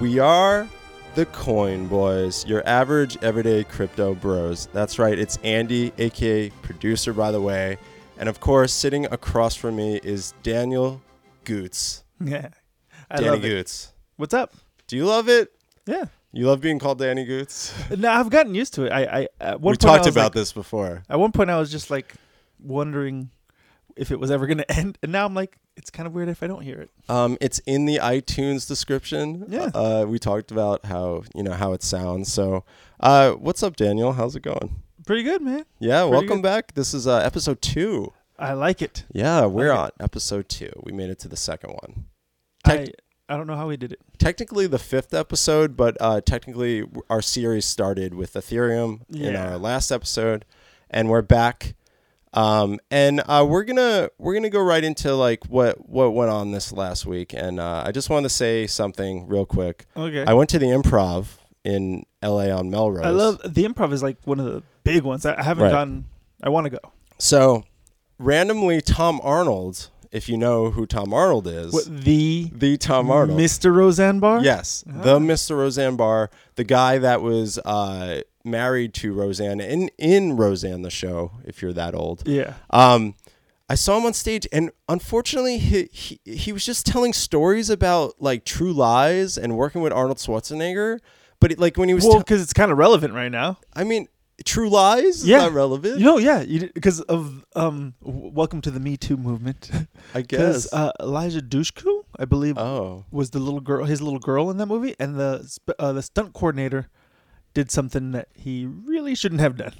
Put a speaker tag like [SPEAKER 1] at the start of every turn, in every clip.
[SPEAKER 1] We are the Coin Boys, your average everyday crypto bros. That's right, it's Andy, aka producer, by the way. And of course, sitting across from me is Daniel Goots.
[SPEAKER 2] Yeah. I
[SPEAKER 1] Danny
[SPEAKER 2] love it.
[SPEAKER 1] Goots.
[SPEAKER 2] What's up?
[SPEAKER 1] Do you love it?
[SPEAKER 2] Yeah.
[SPEAKER 1] You love being called Danny Goots?
[SPEAKER 2] No, I've gotten used to it. I, I at one
[SPEAKER 1] we talked about
[SPEAKER 2] like-
[SPEAKER 1] this before.
[SPEAKER 2] At one point, I was just like wondering if it was ever going to end, and now I'm like, it's kind of weird if I don't hear it.
[SPEAKER 1] Um, it's in the iTunes description.
[SPEAKER 2] Yeah.
[SPEAKER 1] Uh, we talked about how you know how it sounds. So, uh, what's up, Daniel? How's it going?
[SPEAKER 2] Pretty good, man.
[SPEAKER 1] Yeah,
[SPEAKER 2] Pretty
[SPEAKER 1] welcome
[SPEAKER 2] good.
[SPEAKER 1] back. This is uh, episode two.
[SPEAKER 2] I like it.
[SPEAKER 1] Yeah, we're
[SPEAKER 2] Okay.
[SPEAKER 1] on episode two. We made it to the second one. Tec-
[SPEAKER 2] I I don't know how we did it.
[SPEAKER 1] technically the fifth episode, but uh, technically our series started with Ethereum in our last episode, and we're back. Um, and uh, we're gonna we're gonna go right into like what what went on this last week. And uh, I just wanted to say something real quick.
[SPEAKER 2] Okay.
[SPEAKER 1] I went to the Improv in L.A. on Melrose.
[SPEAKER 2] I love the improv is like one of the big ones. I, haven't
[SPEAKER 1] Right.
[SPEAKER 2] gotten. I want to go.
[SPEAKER 1] so randomly Tom Arnold. If you know who Tom Arnold is,
[SPEAKER 2] What the
[SPEAKER 1] the Tom Arnold.
[SPEAKER 2] Mr. Roseanne Barr?
[SPEAKER 1] Yes,
[SPEAKER 2] Ah.
[SPEAKER 1] the Mr. Roseanne Barr, the guy that was uh, married to Roseanne in in Roseanne the show. If you're that old,
[SPEAKER 2] Yeah.
[SPEAKER 1] um, I saw him on stage, and unfortunately, he, he he was just telling stories about like true lies and working with Arnold Schwarzenegger. But it, like when he was,
[SPEAKER 2] Well, because it's kind of relevant right now.
[SPEAKER 1] I mean, true lies
[SPEAKER 2] Yeah.
[SPEAKER 1] not relevant.
[SPEAKER 2] You know, yeah, because of um, w- welcome to the Me Too movement.
[SPEAKER 1] I guess.
[SPEAKER 2] uh, Eliza Dushku, I believe,
[SPEAKER 1] oh,
[SPEAKER 2] was the little girl, his little girl in that movie, and the uh, the stunt coordinator did something that he really shouldn't have done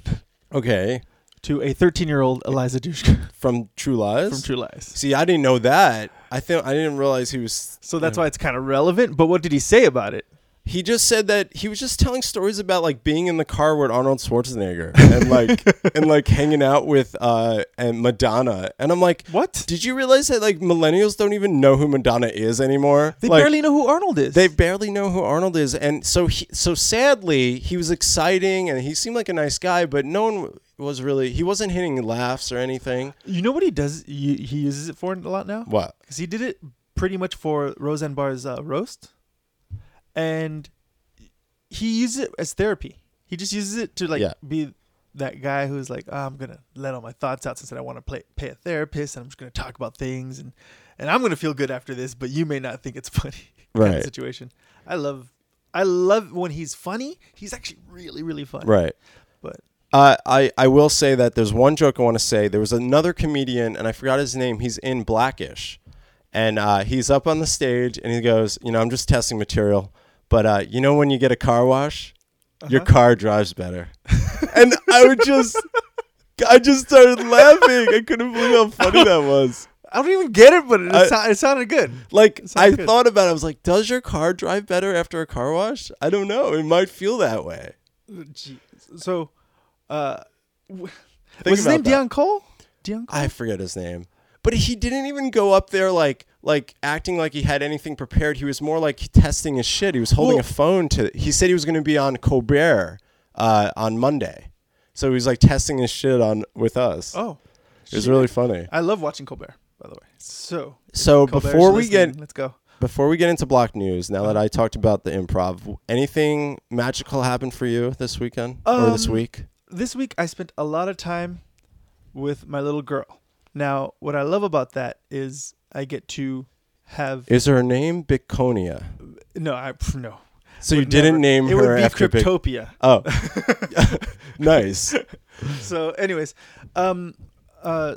[SPEAKER 1] okay.
[SPEAKER 2] to a 13 year old Eliza Dushku
[SPEAKER 1] From True Lies.
[SPEAKER 2] from True Lies.
[SPEAKER 1] See, I didn't know that. I think I didn't realize he was.
[SPEAKER 2] So that's why it's kind of relevant. But what did he say about it?
[SPEAKER 1] He just said that he was just telling stories about like being in the car with Arnold Schwarzenegger and like and like hanging out with uh and Madonna. And I'm like,
[SPEAKER 2] What?
[SPEAKER 1] did you realize that like millennials don't even know who Madonna is anymore?
[SPEAKER 2] They
[SPEAKER 1] Like,
[SPEAKER 2] barely know who Arnold is.
[SPEAKER 1] they barely know who Arnold is. And so he, so sadly, he was exciting and he seemed like a nice guy, but no one was really he wasn't hitting laughs or anything.
[SPEAKER 2] you know what he does? He, he uses it for a lot now.
[SPEAKER 1] What?
[SPEAKER 2] because he did it pretty much for Roseanne Barr's uh, roast, and he uses it as therapy. He just uses it to like
[SPEAKER 1] Yeah.
[SPEAKER 2] be that guy who's like, oh, I'm gonna let all my thoughts out since I want to play, pay a therapist, and I'm just gonna talk about things, and and I'm gonna feel good after this, but you may not think it's funny. kind of
[SPEAKER 1] Right.
[SPEAKER 2] situation. I love, I love when he's funny. He's actually really, really funny.
[SPEAKER 1] Right.
[SPEAKER 2] But
[SPEAKER 1] Uh, I, I will say that there's one joke I want to say. There was another comedian, and I forgot his name. He's in Blackish. And uh, he's up on the stage, and he goes, You know, I'm just testing material. But uh, you know, when you get a car wash, your
[SPEAKER 2] Uh-huh.
[SPEAKER 1] car drives better. and I would just, I just started laughing. I couldn't believe how funny that was.
[SPEAKER 2] I don't even get it, but it,
[SPEAKER 1] I-
[SPEAKER 2] it sounded good.
[SPEAKER 1] Like,
[SPEAKER 2] Sounds
[SPEAKER 1] I
[SPEAKER 2] good.
[SPEAKER 1] thought about it. I was like, Does your car drive better after a car wash? I don't know. It might feel that way.
[SPEAKER 2] Jeez. So, uh, was his name
[SPEAKER 1] that.
[SPEAKER 2] Deon Cole? Deon Cole.
[SPEAKER 1] I forget his name. But he didn't even go up there like like acting like he had anything prepared. He was more like testing his shit. He was holding
[SPEAKER 2] Well-
[SPEAKER 1] a phone to. He said he was going to be on Colbert uh, on Monday, so he was like testing his shit on with us.
[SPEAKER 2] oh,
[SPEAKER 1] it was
[SPEAKER 2] shit.
[SPEAKER 1] really funny.
[SPEAKER 2] I love watching Colbert. By the way, so
[SPEAKER 1] So
[SPEAKER 2] Colbert's
[SPEAKER 1] before we get
[SPEAKER 2] let's go.
[SPEAKER 1] before we get into block news, now that I talked about the improv, anything magical happened for you this weekend or this
[SPEAKER 2] Um,
[SPEAKER 1] week?
[SPEAKER 2] This week I spent a lot of time with my little girl. Now, what I love about that is I get to have
[SPEAKER 1] Is her name Biconia?
[SPEAKER 2] no, I no.
[SPEAKER 1] So you didn't
[SPEAKER 2] never.
[SPEAKER 1] name
[SPEAKER 2] it
[SPEAKER 1] her
[SPEAKER 2] would be
[SPEAKER 1] after Bic-
[SPEAKER 2] Cryptopia.
[SPEAKER 1] Oh, nice.
[SPEAKER 2] so anyways um uh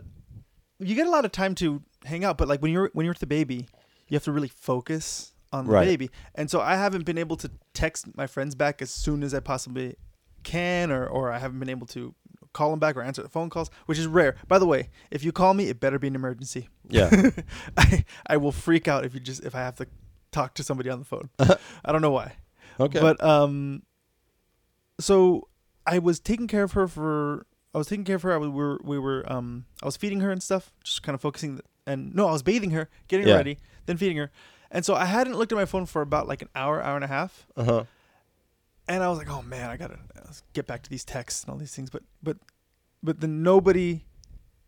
[SPEAKER 2] you get a lot of time to hang out but like when you're when you're with the baby you have to really focus on the
[SPEAKER 1] Right.
[SPEAKER 2] baby and so i haven't been able to text my friends back as soon as i possibly can or or i haven't been able to call them back or answer the phone calls which is rare by the way if you call me it better be an emergency
[SPEAKER 1] Yeah.
[SPEAKER 2] i i will freak out if you just if i have to talk to somebody on the phone i don't know why
[SPEAKER 1] Okay.
[SPEAKER 2] but um, so I was taking care of her for. I was taking care of her. I was, we were we were um I was feeding her and stuff, just kind of focusing. And no, I was bathing her, getting
[SPEAKER 1] Yeah.
[SPEAKER 2] her ready, then feeding her. And so I hadn't looked at my phone for about like an hour, hour and a half.
[SPEAKER 1] uh huh.
[SPEAKER 2] And I was like, oh man, I gotta uh, get back to these texts and all these things. But but but then nobody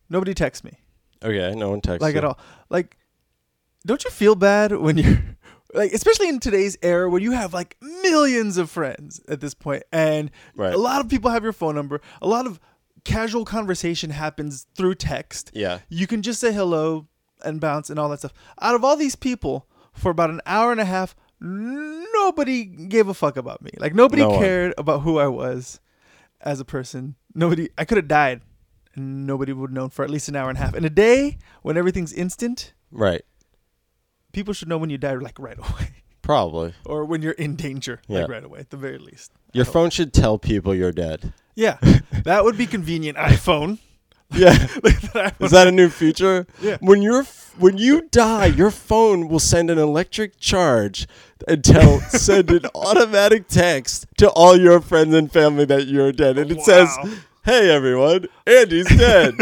[SPEAKER 2] nobody texts me
[SPEAKER 1] Okay. No one texts.
[SPEAKER 2] like at all. Like, don't you feel bad when you're like especially in today's era where you have like millions of friends at this point and
[SPEAKER 1] Right.
[SPEAKER 2] a lot of people have your phone number a lot of casual conversation happens through text
[SPEAKER 1] Yeah.
[SPEAKER 2] you can just say hello and bounce and all that stuff out of all these people for about an hour and a half nobody gave a fuck about me. Like nobody
[SPEAKER 1] No
[SPEAKER 2] cared about who i was as a person. Nobody i could have died. And nobody would have known for at least an hour and a half. In a day when everything's instant
[SPEAKER 1] Right.
[SPEAKER 2] people should know when you die like right away.
[SPEAKER 1] Probably.
[SPEAKER 2] or when you're in danger
[SPEAKER 1] Yeah.
[SPEAKER 2] like right away at the very least.
[SPEAKER 1] Your phone should tell people you're dead.
[SPEAKER 2] yeah. That would be convenient. iphone
[SPEAKER 1] Yeah. Is that a new feature?
[SPEAKER 2] Yeah.
[SPEAKER 1] When you're f- when you die, your phone will send an electric charge and tell send an automatic text to all your friends and family that you're dead, and it says, "Hey everyone, Andy's dead."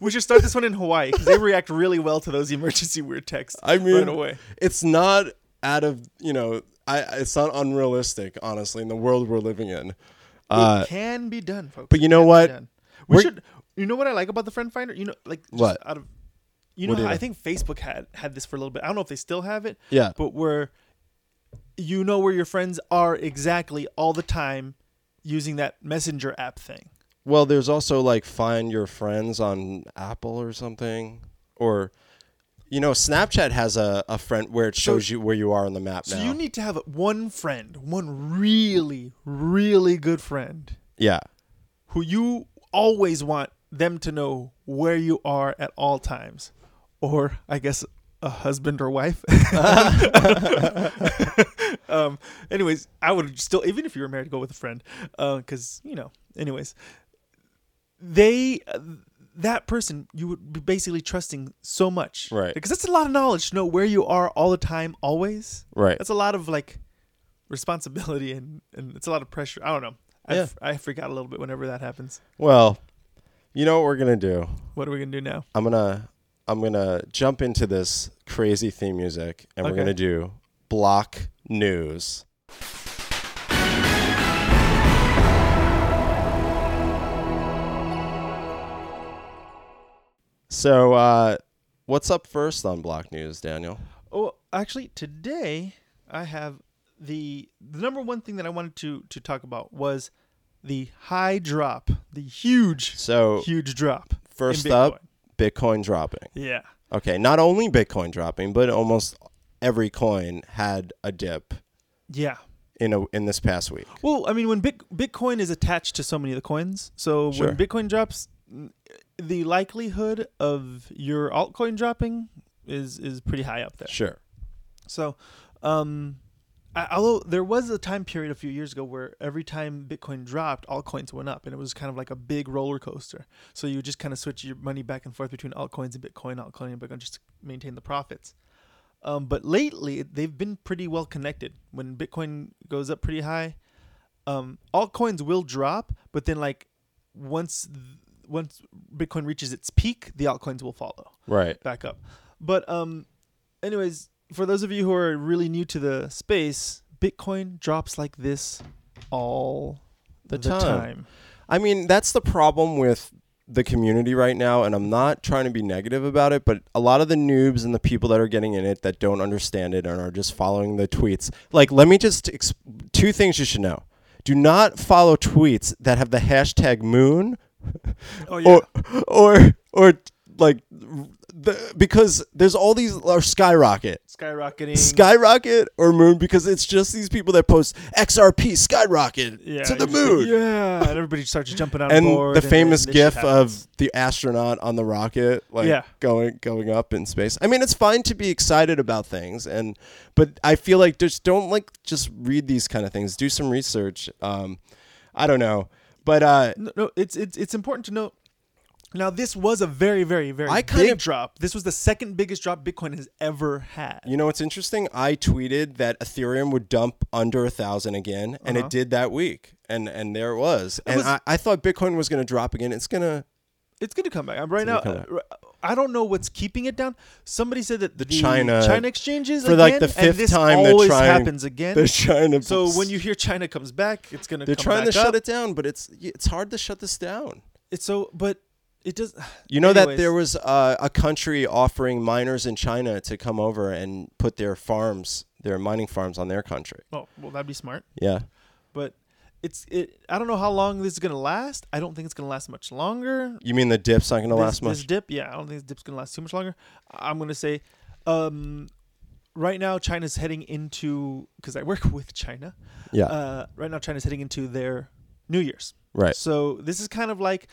[SPEAKER 2] we should start this one in hawaii because they react really well to those emergency weird texts
[SPEAKER 1] I mean,
[SPEAKER 2] right away
[SPEAKER 1] it's not out of you know, I it's not unrealistic, honestly, in the world we're living in. Uh,
[SPEAKER 2] it can be done, folks.
[SPEAKER 1] but you know what?
[SPEAKER 2] We
[SPEAKER 1] We're-
[SPEAKER 2] should. You know what I like about the friend finder? You know, like just
[SPEAKER 1] What?
[SPEAKER 2] out of. You know,
[SPEAKER 1] What do
[SPEAKER 2] how
[SPEAKER 1] you
[SPEAKER 2] I think Facebook had had this for a little bit. I don't know if they still have it,
[SPEAKER 1] yeah,
[SPEAKER 2] but where you know where your friends are exactly all the time using that messenger app thing.
[SPEAKER 1] Well, there's also like find your friends on Apple or something, or you know, Snapchat has a, a friend where it shows you where you are on the map
[SPEAKER 2] So
[SPEAKER 1] now.
[SPEAKER 2] you need to have one friend, one really, really good friend
[SPEAKER 1] yeah,
[SPEAKER 2] who you always want them to know where you are at all times. Or I guess a husband or wife. um anyways, I would still even if you were married go with a friend uh cuz you know, anyways. They uh, that person you would be basically trusting so much.
[SPEAKER 1] Right.
[SPEAKER 2] Because that's a lot of knowledge to know where you are all the time always.
[SPEAKER 1] right.
[SPEAKER 2] That's a lot of like responsibility and and it's a lot of pressure. I don't know. I,
[SPEAKER 1] Yeah.
[SPEAKER 2] f- I freak out a little bit whenever that happens.
[SPEAKER 1] Well, you know what we're gonna do?
[SPEAKER 2] What are we gonna do now?
[SPEAKER 1] I'm gonna I'm gonna jump into this crazy theme music, and we're
[SPEAKER 2] Okay.
[SPEAKER 1] gonna do block news. So, uh, what's up first on block news, Daniel?
[SPEAKER 2] Oh, actually, today I have the the number one thing that I wanted to to talk about was the high drop, the huge,
[SPEAKER 1] So,
[SPEAKER 2] huge drop.
[SPEAKER 1] first
[SPEAKER 2] in
[SPEAKER 1] up,
[SPEAKER 2] Bitcoin.
[SPEAKER 1] Bitcoin dropping.
[SPEAKER 2] yeah,
[SPEAKER 1] Okay, not only Bitcoin dropping, but almost every coin had a dip
[SPEAKER 2] yeah.
[SPEAKER 1] in a in this past week.
[SPEAKER 2] Well, I mean, when Bit- Bitcoin is attached to so many of the coins, so
[SPEAKER 1] Sure.
[SPEAKER 2] when Bitcoin drops, the likelihood of your altcoin dropping is is pretty high up there.
[SPEAKER 1] Sure.
[SPEAKER 2] So, um, although there was a time period a few years ago where every time Bitcoin dropped, altcoins went up, and it was kind of like a big roller coaster. So you just kind of switch your money back and forth between altcoins and Bitcoin, altcoin and Bitcoin, just to maintain the profits. Um, but lately, they've been pretty well connected. When Bitcoin goes up pretty high, um, altcoins will drop, but then like once once Bitcoin reaches its peak, the altcoins will follow
[SPEAKER 1] Right.
[SPEAKER 2] back up. But um, anyways, for those of you who are really new to the space, Bitcoin drops like this all
[SPEAKER 1] The
[SPEAKER 2] the,
[SPEAKER 1] time.
[SPEAKER 2] time.
[SPEAKER 1] I mean, that's the problem with the community right now, and I'm not trying to be negative about it, but a lot of the noobs and the people that are getting in it that don't understand it and are just following the tweets. Like, let me just ex- two things you should know. Do not follow tweets that have the hashtag moon
[SPEAKER 2] Oh yeah,
[SPEAKER 1] or or or like the, because there's all these or skyrocket
[SPEAKER 2] skyrocketing.
[SPEAKER 1] skyrocket or moon because it's just these people that post XRP skyrocket
[SPEAKER 2] yeah,
[SPEAKER 1] to the moon
[SPEAKER 2] Yeah, and everybody starts jumping on
[SPEAKER 1] and the
[SPEAKER 2] and
[SPEAKER 1] famous
[SPEAKER 2] shit
[SPEAKER 1] gif of the astronaut on the rocket like
[SPEAKER 2] Yeah.
[SPEAKER 1] going going up in space i mean it's fine to be excited about things and but i feel like just don't like just read these kind of things do some research um i don't know but uh
[SPEAKER 2] no, no, it's it's it's important to note. Now, this was a very, very, very
[SPEAKER 1] I
[SPEAKER 2] big
[SPEAKER 1] kind of-
[SPEAKER 2] drop. This was the second biggest drop Bitcoin has ever had.
[SPEAKER 1] you know what's interesting i tweeted that ethereum would dump under a thousand again and
[SPEAKER 2] Uh-huh.
[SPEAKER 1] it did that week and and there it was and
[SPEAKER 2] was-
[SPEAKER 1] I, I thought bitcoin was going to drop again it's going to
[SPEAKER 2] It's going to come back. I'm right now.
[SPEAKER 1] gonna
[SPEAKER 2] uh, I don't know what's keeping it down. Somebody said that the,
[SPEAKER 1] China-
[SPEAKER 2] China exchanges
[SPEAKER 1] for, like,
[SPEAKER 2] again,
[SPEAKER 1] the
[SPEAKER 2] and
[SPEAKER 1] fifth
[SPEAKER 2] this
[SPEAKER 1] time they're
[SPEAKER 2] always
[SPEAKER 1] trying-
[SPEAKER 2] happens again.
[SPEAKER 1] they're trying to
[SPEAKER 2] So when you hear China comes back, it's gonna.
[SPEAKER 1] they're
[SPEAKER 2] come
[SPEAKER 1] trying to
[SPEAKER 2] back
[SPEAKER 1] shut
[SPEAKER 2] up.
[SPEAKER 1] it down but it's it's hard to shut this down
[SPEAKER 2] It's so, but it does.
[SPEAKER 1] You know that there was uh, a country offering miners in China to come over and put their farms their mining farms on their country.
[SPEAKER 2] Oh, well, that'd be smart.
[SPEAKER 1] Yeah.
[SPEAKER 2] But it's it. I don't know how long this is gonna last. I don't think it's gonna last much longer.
[SPEAKER 1] You mean the dip's not going to
[SPEAKER 2] this,
[SPEAKER 1] last much?
[SPEAKER 2] This dip, yeah, I don't think this dip's gonna last too much longer. I'm gonna say, um, right now China's heading into because I work with China.
[SPEAKER 1] yeah.
[SPEAKER 2] Uh, right now China's heading into their New Year's.
[SPEAKER 1] right.
[SPEAKER 2] So this is kind of like.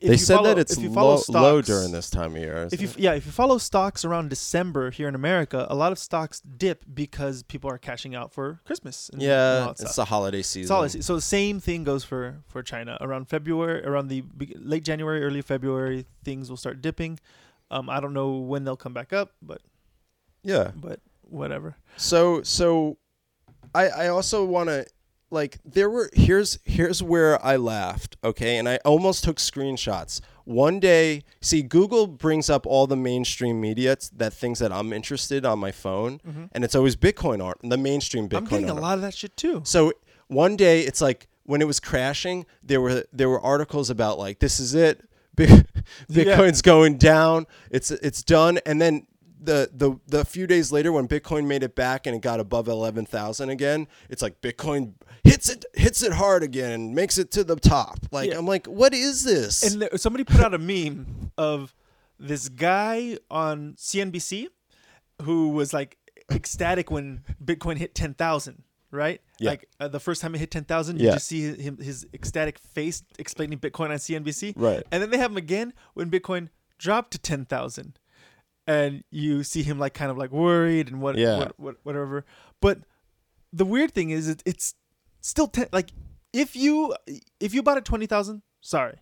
[SPEAKER 1] They
[SPEAKER 2] you
[SPEAKER 1] said
[SPEAKER 2] follow-
[SPEAKER 1] that it's
[SPEAKER 2] if you follow
[SPEAKER 1] low, low during this time of year.
[SPEAKER 2] If you
[SPEAKER 1] it?
[SPEAKER 2] yeah, if you follow stocks around December here in America, a lot of stocks dip because people are cashing out for Christmas. And, and
[SPEAKER 1] yeah,
[SPEAKER 2] that
[SPEAKER 1] it's the holiday season.
[SPEAKER 2] It's I see. So the same thing goes for for China. Around February, around the late January, early February, things will start dipping. Um, I don't know when they'll come back up, but
[SPEAKER 1] Yeah.
[SPEAKER 2] but whatever.
[SPEAKER 1] So so I I also want to like there were here's here's where I laughed, okay? And I almost took screenshots. One day, see Google brings up all the mainstream media that things that I'm interested on my phone, mm-hmm. and it's always Bitcoin art, the mainstream Bitcoin
[SPEAKER 2] I'm getting a lot of that shit too.
[SPEAKER 1] So one day it's like when it was crashing, there were there were articles about like this is it, Bitcoin's going down, it's it's done, and then the the the few days later when Bitcoin made it back and it got above eleven thousand again, it's like Bitcoin hits it hits it hard again and makes it to the top. Like
[SPEAKER 2] Yeah.
[SPEAKER 1] I'm like, what is this?
[SPEAKER 2] And there, somebody put out a meme of this guy on CNBC who was like ecstatic when Bitcoin hit 10,000, right?
[SPEAKER 1] Yeah.
[SPEAKER 2] Like uh, the first time it hit 10,000, you just see him his ecstatic face explaining Bitcoin on CNBC.
[SPEAKER 1] Right.
[SPEAKER 2] And then they have him again when Bitcoin dropped to 10,000. And you see him like kind of like worried and what,
[SPEAKER 1] Yeah.
[SPEAKER 2] what, what whatever. But the weird thing is it, it's still 10 like if you if you bought at 20,000, sorry.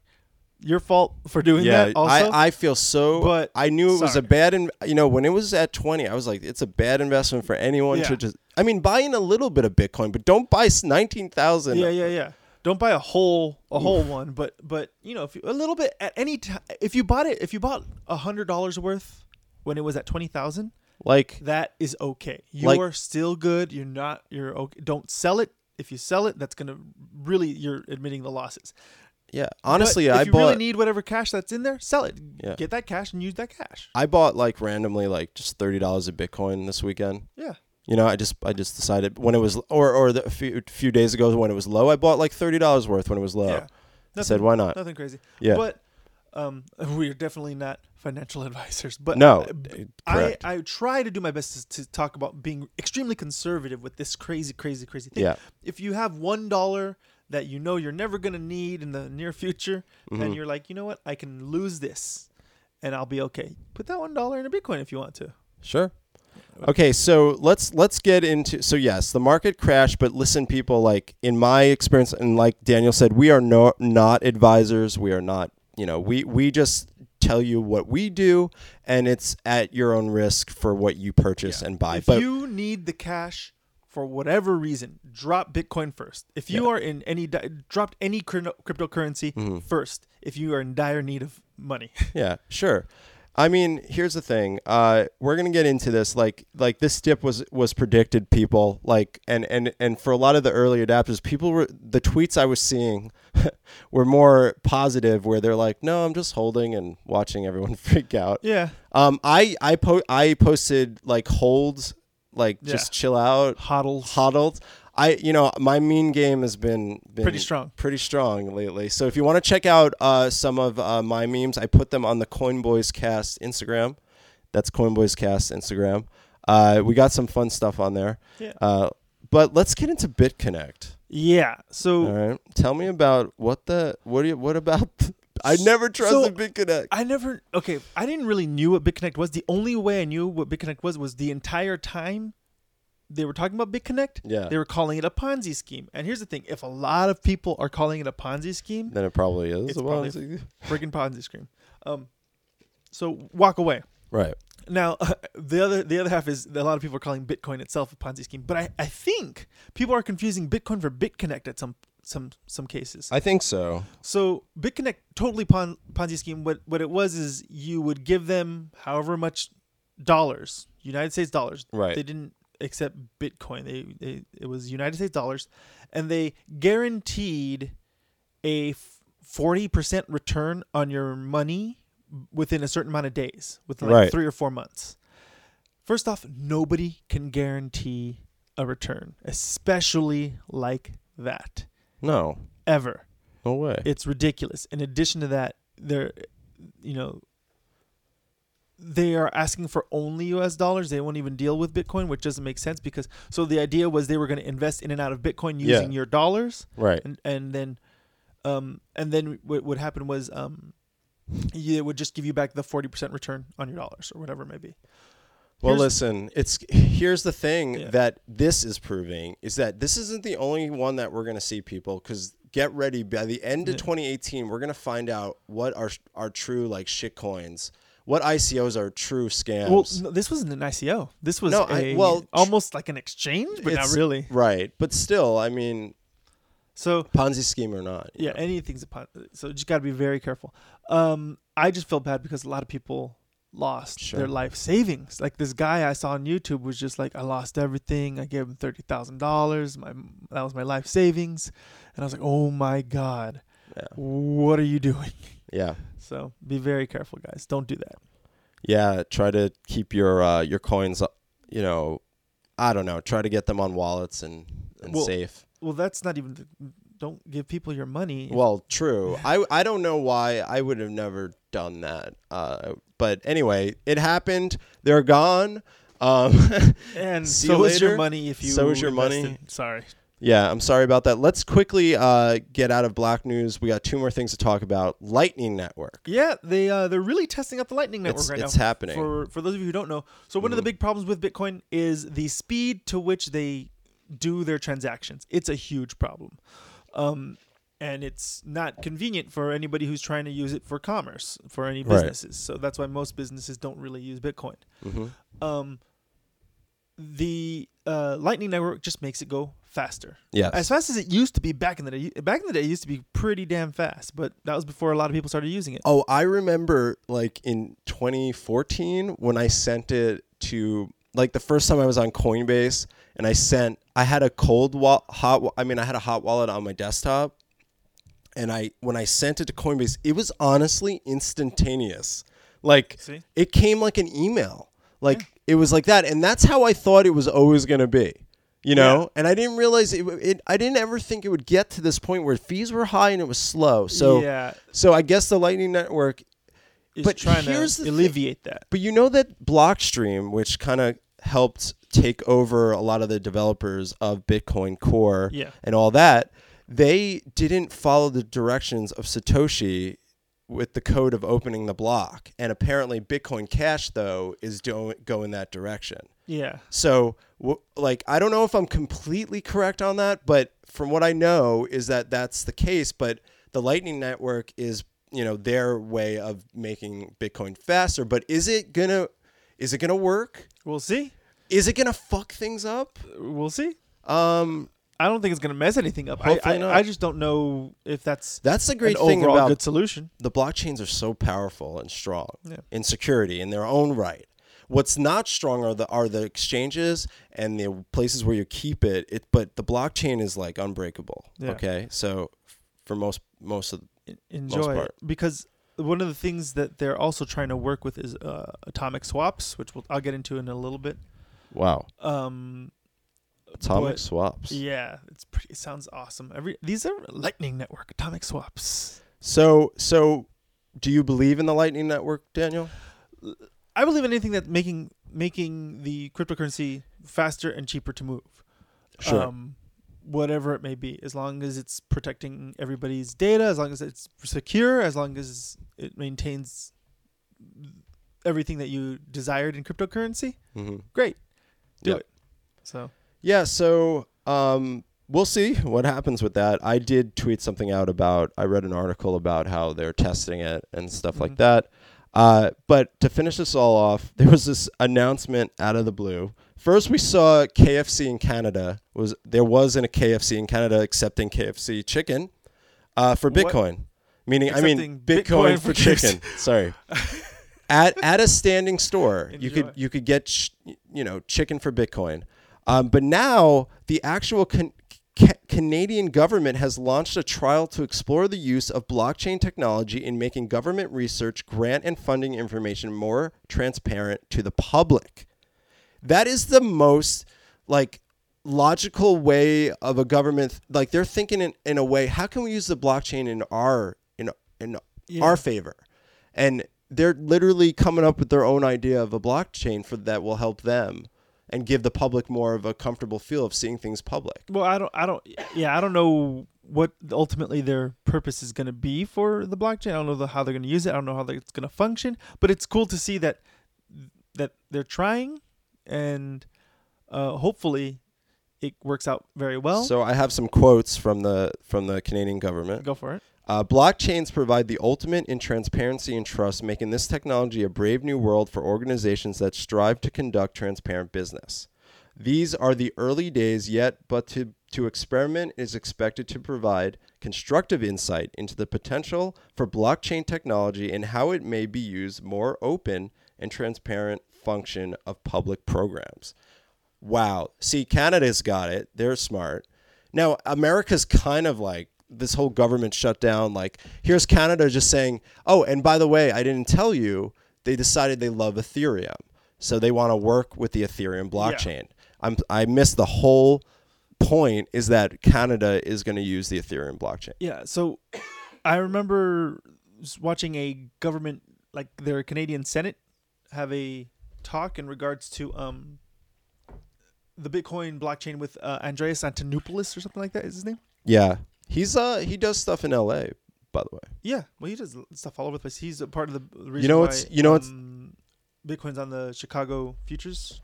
[SPEAKER 2] Your fault for doing
[SPEAKER 1] yeah,
[SPEAKER 2] that also.
[SPEAKER 1] I, I feel so.
[SPEAKER 2] But-
[SPEAKER 1] I knew it was a bad. In, you know, when it was at twenty, I was like, it's a bad investment for anyone
[SPEAKER 2] Yeah.
[SPEAKER 1] to just. I mean, buying a little bit of Bitcoin, but don't buy nineteen thousand.
[SPEAKER 2] yeah, yeah, yeah. Don't buy a whole a whole one, but but you know, if you, a little bit at any time, if you bought it, if you bought a hundred dollars worth when it was at twenty thousand,
[SPEAKER 1] Like,
[SPEAKER 2] that is okay.
[SPEAKER 1] Like-
[SPEAKER 2] You're still good. You're not. You're okay. Don't sell it. If you sell it, that's gonna really you're admitting the losses.
[SPEAKER 1] yeah. Honestly, I
[SPEAKER 2] you
[SPEAKER 1] bought.
[SPEAKER 2] really need whatever cash that's in there, sell it.
[SPEAKER 1] Yeah.
[SPEAKER 2] Get that cash and use that cash.
[SPEAKER 1] I bought like randomly, like just thirty dollars of Bitcoin this weekend.
[SPEAKER 2] Yeah.
[SPEAKER 1] You know, I just I just decided when it was or or the, a few few days ago when it was low, I bought like thirty dollars worth when it was low.
[SPEAKER 2] Yeah.
[SPEAKER 1] I said, why not?
[SPEAKER 2] Nothing crazy.
[SPEAKER 1] Yeah.
[SPEAKER 2] But um, we're definitely not financial advisors. But
[SPEAKER 1] No.
[SPEAKER 2] I, I try to do my best to, to talk about being extremely conservative with this crazy, crazy, crazy thing.
[SPEAKER 1] Yeah.
[SPEAKER 2] If you have one dollar that you know you're never gonna need in the near future,
[SPEAKER 1] Mm-hmm.
[SPEAKER 2] and you're like, you know what, I can lose this, and I'll be okay. Put that one dollar in a Bitcoin if you want to.
[SPEAKER 1] Sure. Okay, so let's let's get into so yes, the market crashed, but listen people, like in my experience and like Daniel said, we are no, not advisors, we are not, you know, we we just tell you what we do and it's at your own risk for what you purchase and buy.
[SPEAKER 2] If
[SPEAKER 1] but
[SPEAKER 2] you need the cash for whatever reason, drop Bitcoin first. If you are in any di- dropped any crypto- cryptocurrency
[SPEAKER 1] Mm-hmm.
[SPEAKER 2] first, if you are in dire need of money.
[SPEAKER 1] Yeah, sure. I mean, here's the thing. Uh, we're gonna get into this. Like, like this dip was was predicted. People like, and and and for a lot of the early adapters, people were the tweets I was seeing were more positive, where they're like, "No, I'm just holding and watching everyone freak out."
[SPEAKER 2] yeah,
[SPEAKER 1] Um, I I po- I posted like holds, like
[SPEAKER 2] Yeah.
[SPEAKER 1] just chill out,
[SPEAKER 2] hodls.
[SPEAKER 1] hodled. I you know my mean game has been, been
[SPEAKER 2] Pretty strong.
[SPEAKER 1] pretty strong lately. So if you want to check out uh, some of uh, my memes, I put them on the Coinboys Cast Instagram. That's Coinboys Cast Instagram. Uh, we got some fun stuff on there.
[SPEAKER 2] Yeah.
[SPEAKER 1] But let's get into BitConnect.
[SPEAKER 2] Yeah. So
[SPEAKER 1] All right, tell me about what the what do you what about? I never trusted BitConnect.
[SPEAKER 2] I never okay. I didn't really knew what BitConnect was. The only way I knew what BitConnect was was the entire time they were talking about BitConnect.
[SPEAKER 1] Yeah.
[SPEAKER 2] They were calling it a Ponzi scheme. And here's the thing: if a lot of people are calling it a Ponzi scheme,
[SPEAKER 1] then it probably is.
[SPEAKER 2] It's
[SPEAKER 1] a
[SPEAKER 2] probably-
[SPEAKER 1] Ponzi.
[SPEAKER 2] friggin' Ponzi scheme. Um, so walk away.
[SPEAKER 1] right.
[SPEAKER 2] Now, the other the other half is that a lot of people are calling Bitcoin itself a Ponzi scheme, but I, I think people are confusing Bitcoin for BitConnect at some some some cases.
[SPEAKER 1] I think so.
[SPEAKER 2] So BitConnect totally pon, Ponzi scheme. What what it was is you would give them however much dollars, United States dollars.
[SPEAKER 1] Right.
[SPEAKER 2] They didn't accept Bitcoin. They, they it was United States dollars, and they guaranteed a forty percent return on your money within a certain amount of days, within like
[SPEAKER 1] Right.
[SPEAKER 2] three or four months. First off, nobody can guarantee a return, especially like that.
[SPEAKER 1] No,
[SPEAKER 2] Ever.
[SPEAKER 1] no way.
[SPEAKER 2] It's ridiculous. In addition to that, they're, you know, they are asking for only US dollars. They won't even deal with Bitcoin, which doesn't make sense because so the idea was they were going to invest in and out of Bitcoin
[SPEAKER 1] Yeah.
[SPEAKER 2] using your dollars
[SPEAKER 1] right.
[SPEAKER 2] and and then um and then what would happen was um it would just give you back the 40% return on your dollars or whatever it may be.
[SPEAKER 1] Well,
[SPEAKER 2] Here's-
[SPEAKER 1] listen, it's here's the thing
[SPEAKER 2] Yeah.
[SPEAKER 1] that this is proving is that this isn't the only one that we're going to see people cuz get ready by the end of
[SPEAKER 2] Yeah.
[SPEAKER 1] 2018 we're going to find out what are are true like shit coins, what ICOs are true scams.
[SPEAKER 2] Well, no, this wasn't an ICO. This was
[SPEAKER 1] No,
[SPEAKER 2] a,
[SPEAKER 1] I- well,
[SPEAKER 2] almost like an exchange, but not really.
[SPEAKER 1] Right, but still, I mean,
[SPEAKER 2] So
[SPEAKER 1] Ponzi scheme or not.
[SPEAKER 2] yeah,
[SPEAKER 1] know.
[SPEAKER 2] anything's a Ponzi. So you just got to be very careful. Um, I just felt bad because a lot of people lost
[SPEAKER 1] Sure.
[SPEAKER 2] their life savings. Like this guy I saw on YouTube was just like, I lost everything. I gave him thirty thousand dollars. My that was my life savings, and I was like, oh my god,
[SPEAKER 1] Yeah.
[SPEAKER 2] what are you doing?
[SPEAKER 1] yeah.
[SPEAKER 2] So be very careful, guys. Don't do that.
[SPEAKER 1] Yeah, try to keep your uh, your coins, uh, you know, I don't know, try to get them on wallets and and
[SPEAKER 2] Well,
[SPEAKER 1] safe.
[SPEAKER 2] Well, that's not even. The, don't give people your money.
[SPEAKER 1] Well, true. I I don't know why I would have never done that. Uh, but anyway, it happened. They're gone. Um,
[SPEAKER 2] and
[SPEAKER 1] see
[SPEAKER 2] so
[SPEAKER 1] you
[SPEAKER 2] is your money if you.
[SPEAKER 1] So is your money.
[SPEAKER 2] Sorry.
[SPEAKER 1] yeah, I'm sorry about that. Let's quickly uh, get out of black news. We got two more things to talk about. Lightning Network.
[SPEAKER 2] Yeah, they uh, they're really testing out the Lightning Network
[SPEAKER 1] It's,
[SPEAKER 2] right
[SPEAKER 1] it's
[SPEAKER 2] now.
[SPEAKER 1] happening.
[SPEAKER 2] For for those of you who don't know, so one of the
[SPEAKER 1] Mhm.
[SPEAKER 2] big problems with Bitcoin is the speed to which they do their transactions. It's a huge problem, um, and it's not convenient for anybody who's trying to use it for commerce for any
[SPEAKER 1] Right.
[SPEAKER 2] businesses. So that's why most businesses don't really use Bitcoin.
[SPEAKER 1] hmm
[SPEAKER 2] Um, the uh, Lightning Network just makes it go faster.
[SPEAKER 1] Yes.
[SPEAKER 2] As fast as it used to be back in the day. Back in the day, it used to be pretty damn fast, but that was before a lot of people started using it.
[SPEAKER 1] Oh, I remember like in 2014 when I sent it to like the first time I was on Coinbase and I sent I had a cold wa- hot I mean I had a hot wallet on my desktop and I when I sent it to Coinbase it was honestly instantaneous. Like
[SPEAKER 2] See?
[SPEAKER 1] it came like an email. Like it was like that and that's how I thought it was always going to be. You know?
[SPEAKER 2] Yeah.
[SPEAKER 1] And I didn't realize it, it I didn't ever think it would get to this point where fees were high and it was slow. So
[SPEAKER 2] yeah,
[SPEAKER 1] so I guess the Lightning Network
[SPEAKER 2] is
[SPEAKER 1] But
[SPEAKER 2] trying
[SPEAKER 1] here's
[SPEAKER 2] to
[SPEAKER 1] the thing.
[SPEAKER 2] alleviate that.
[SPEAKER 1] but you know that Blockstream, which kind of helped take over a lot of the developers of Bitcoin Core
[SPEAKER 2] Yeah.
[SPEAKER 1] and all that, they didn't follow the directions of Satoshi with the code of opening the block. And apparently, Bitcoin Cash, though, is do- going that direction.
[SPEAKER 2] Yeah.
[SPEAKER 1] So, w- like, I don't know if I'm completely correct on that, but from what I know, is that that's the case. But the Lightning Network is, you know, their way of making Bitcoin faster. But is it gonna, is it gonna work?
[SPEAKER 2] We'll see.
[SPEAKER 1] Is it gonna fuck things up?
[SPEAKER 2] We'll see.
[SPEAKER 1] Um,
[SPEAKER 2] I don't think it's going to mess anything up. I,
[SPEAKER 1] Hopefully
[SPEAKER 2] I,
[SPEAKER 1] not.
[SPEAKER 2] I just don't know if that's
[SPEAKER 1] that's the
[SPEAKER 2] an
[SPEAKER 1] great thing
[SPEAKER 2] overall
[SPEAKER 1] about
[SPEAKER 2] good solution.
[SPEAKER 1] the blockchains are so powerful and strong
[SPEAKER 2] Yeah.
[SPEAKER 1] in security in their own right. What's not strong are the are the exchanges and the places where you keep it. It but the blockchain is like unbreakable.
[SPEAKER 2] Yeah.
[SPEAKER 1] Okay, so for most most of
[SPEAKER 2] En- Enjoy it
[SPEAKER 1] part.
[SPEAKER 2] because one of the things that they're also trying to work with is uh, atomic swaps, which we'll, I'll get into in a little bit.
[SPEAKER 1] Wow
[SPEAKER 2] Um,
[SPEAKER 1] atomic
[SPEAKER 2] but-
[SPEAKER 1] swaps.
[SPEAKER 2] yeah, it's pretty. It sounds awesome. Every these are Lightning Network atomic swaps.
[SPEAKER 1] So so do you believe in the Lightning Network, Daniel?
[SPEAKER 2] I believe in anything that making making the cryptocurrency faster and cheaper to move. Um, whatever it may be, as long as it's protecting everybody's data, as long as it's secure, as long as it maintains everything that you desired in cryptocurrency,
[SPEAKER 1] hmm
[SPEAKER 2] great. Do
[SPEAKER 1] Yep.
[SPEAKER 2] it. So
[SPEAKER 1] Yeah, so um, we'll see what happens with that. I did tweet something out about, I read an article about how they're testing it and stuff like
[SPEAKER 2] Mhm.
[SPEAKER 1] that. Uh, but to finish this all off, there was this announcement out of the blue. First, we saw KFC in Canada. Was there wasn't a KFC in Canada accepting KFC chicken uh, for
[SPEAKER 2] What?
[SPEAKER 1] Bitcoin, meaning I mean Bitcoin,
[SPEAKER 2] Bitcoin
[SPEAKER 1] for
[SPEAKER 2] for
[SPEAKER 1] chicken. Sorry, at at a standing store, you could you could get ch- you know chicken for Bitcoin. Um, but now the actual can- ca- Canadian government has launched a trial to explore the use of blockchain technology in making government research, grant, and funding information more transparent to the public. That is the most like logical way of a government like they're thinking in, in a way how can we use the blockchain in our in in
[SPEAKER 2] Yeah.
[SPEAKER 1] our favor and they're literally coming up with their own idea of a blockchain for that will help them and give the public more of a comfortable feel of seeing things public
[SPEAKER 2] Well, I don't, I don't, yeah, I don't know what ultimately their purpose is going to be for the blockchain. I don't know the, how they're going to use it. I don't know how it's going to function. But it's cool to see that that they're trying, and uh, hopefully, it works out very well.
[SPEAKER 1] so i have some quotes from the from the canadian government
[SPEAKER 2] Go for it.
[SPEAKER 1] Uh, blockchains provide the ultimate in transparency and trust, making this technology a brave new world for organizations that strive to conduct transparent business. These are the early days yet, but to, to experiment is expected to provide constructive insight into the potential for blockchain technology and how it may be used more open and transparent function of public programs. Wow. See, Canada's got it. They're smart. Now, America's kind of like this whole government shutdown. Like, here's Canada just saying, oh, and by the way, I didn't tell you, they decided they love Ethereum. So they want to work with the Ethereum blockchain. I'm, I missed the whole point is that Canada is going to use the Ethereum blockchain.
[SPEAKER 2] Yeah. So I remember watching a government, like their Canadian Senate, have a talk in regards to um the Bitcoin blockchain with uh, Andreas Antonopoulos or something like that. Is his name?
[SPEAKER 1] Yeah. He's uh he does stuff in LA, by the way.
[SPEAKER 2] Yeah. Well, he does stuff all over the place. He's a part of the reason You
[SPEAKER 1] know
[SPEAKER 2] why,
[SPEAKER 1] what's- you know what's-
[SPEAKER 2] um, Bitcoin's on the Chicago futures.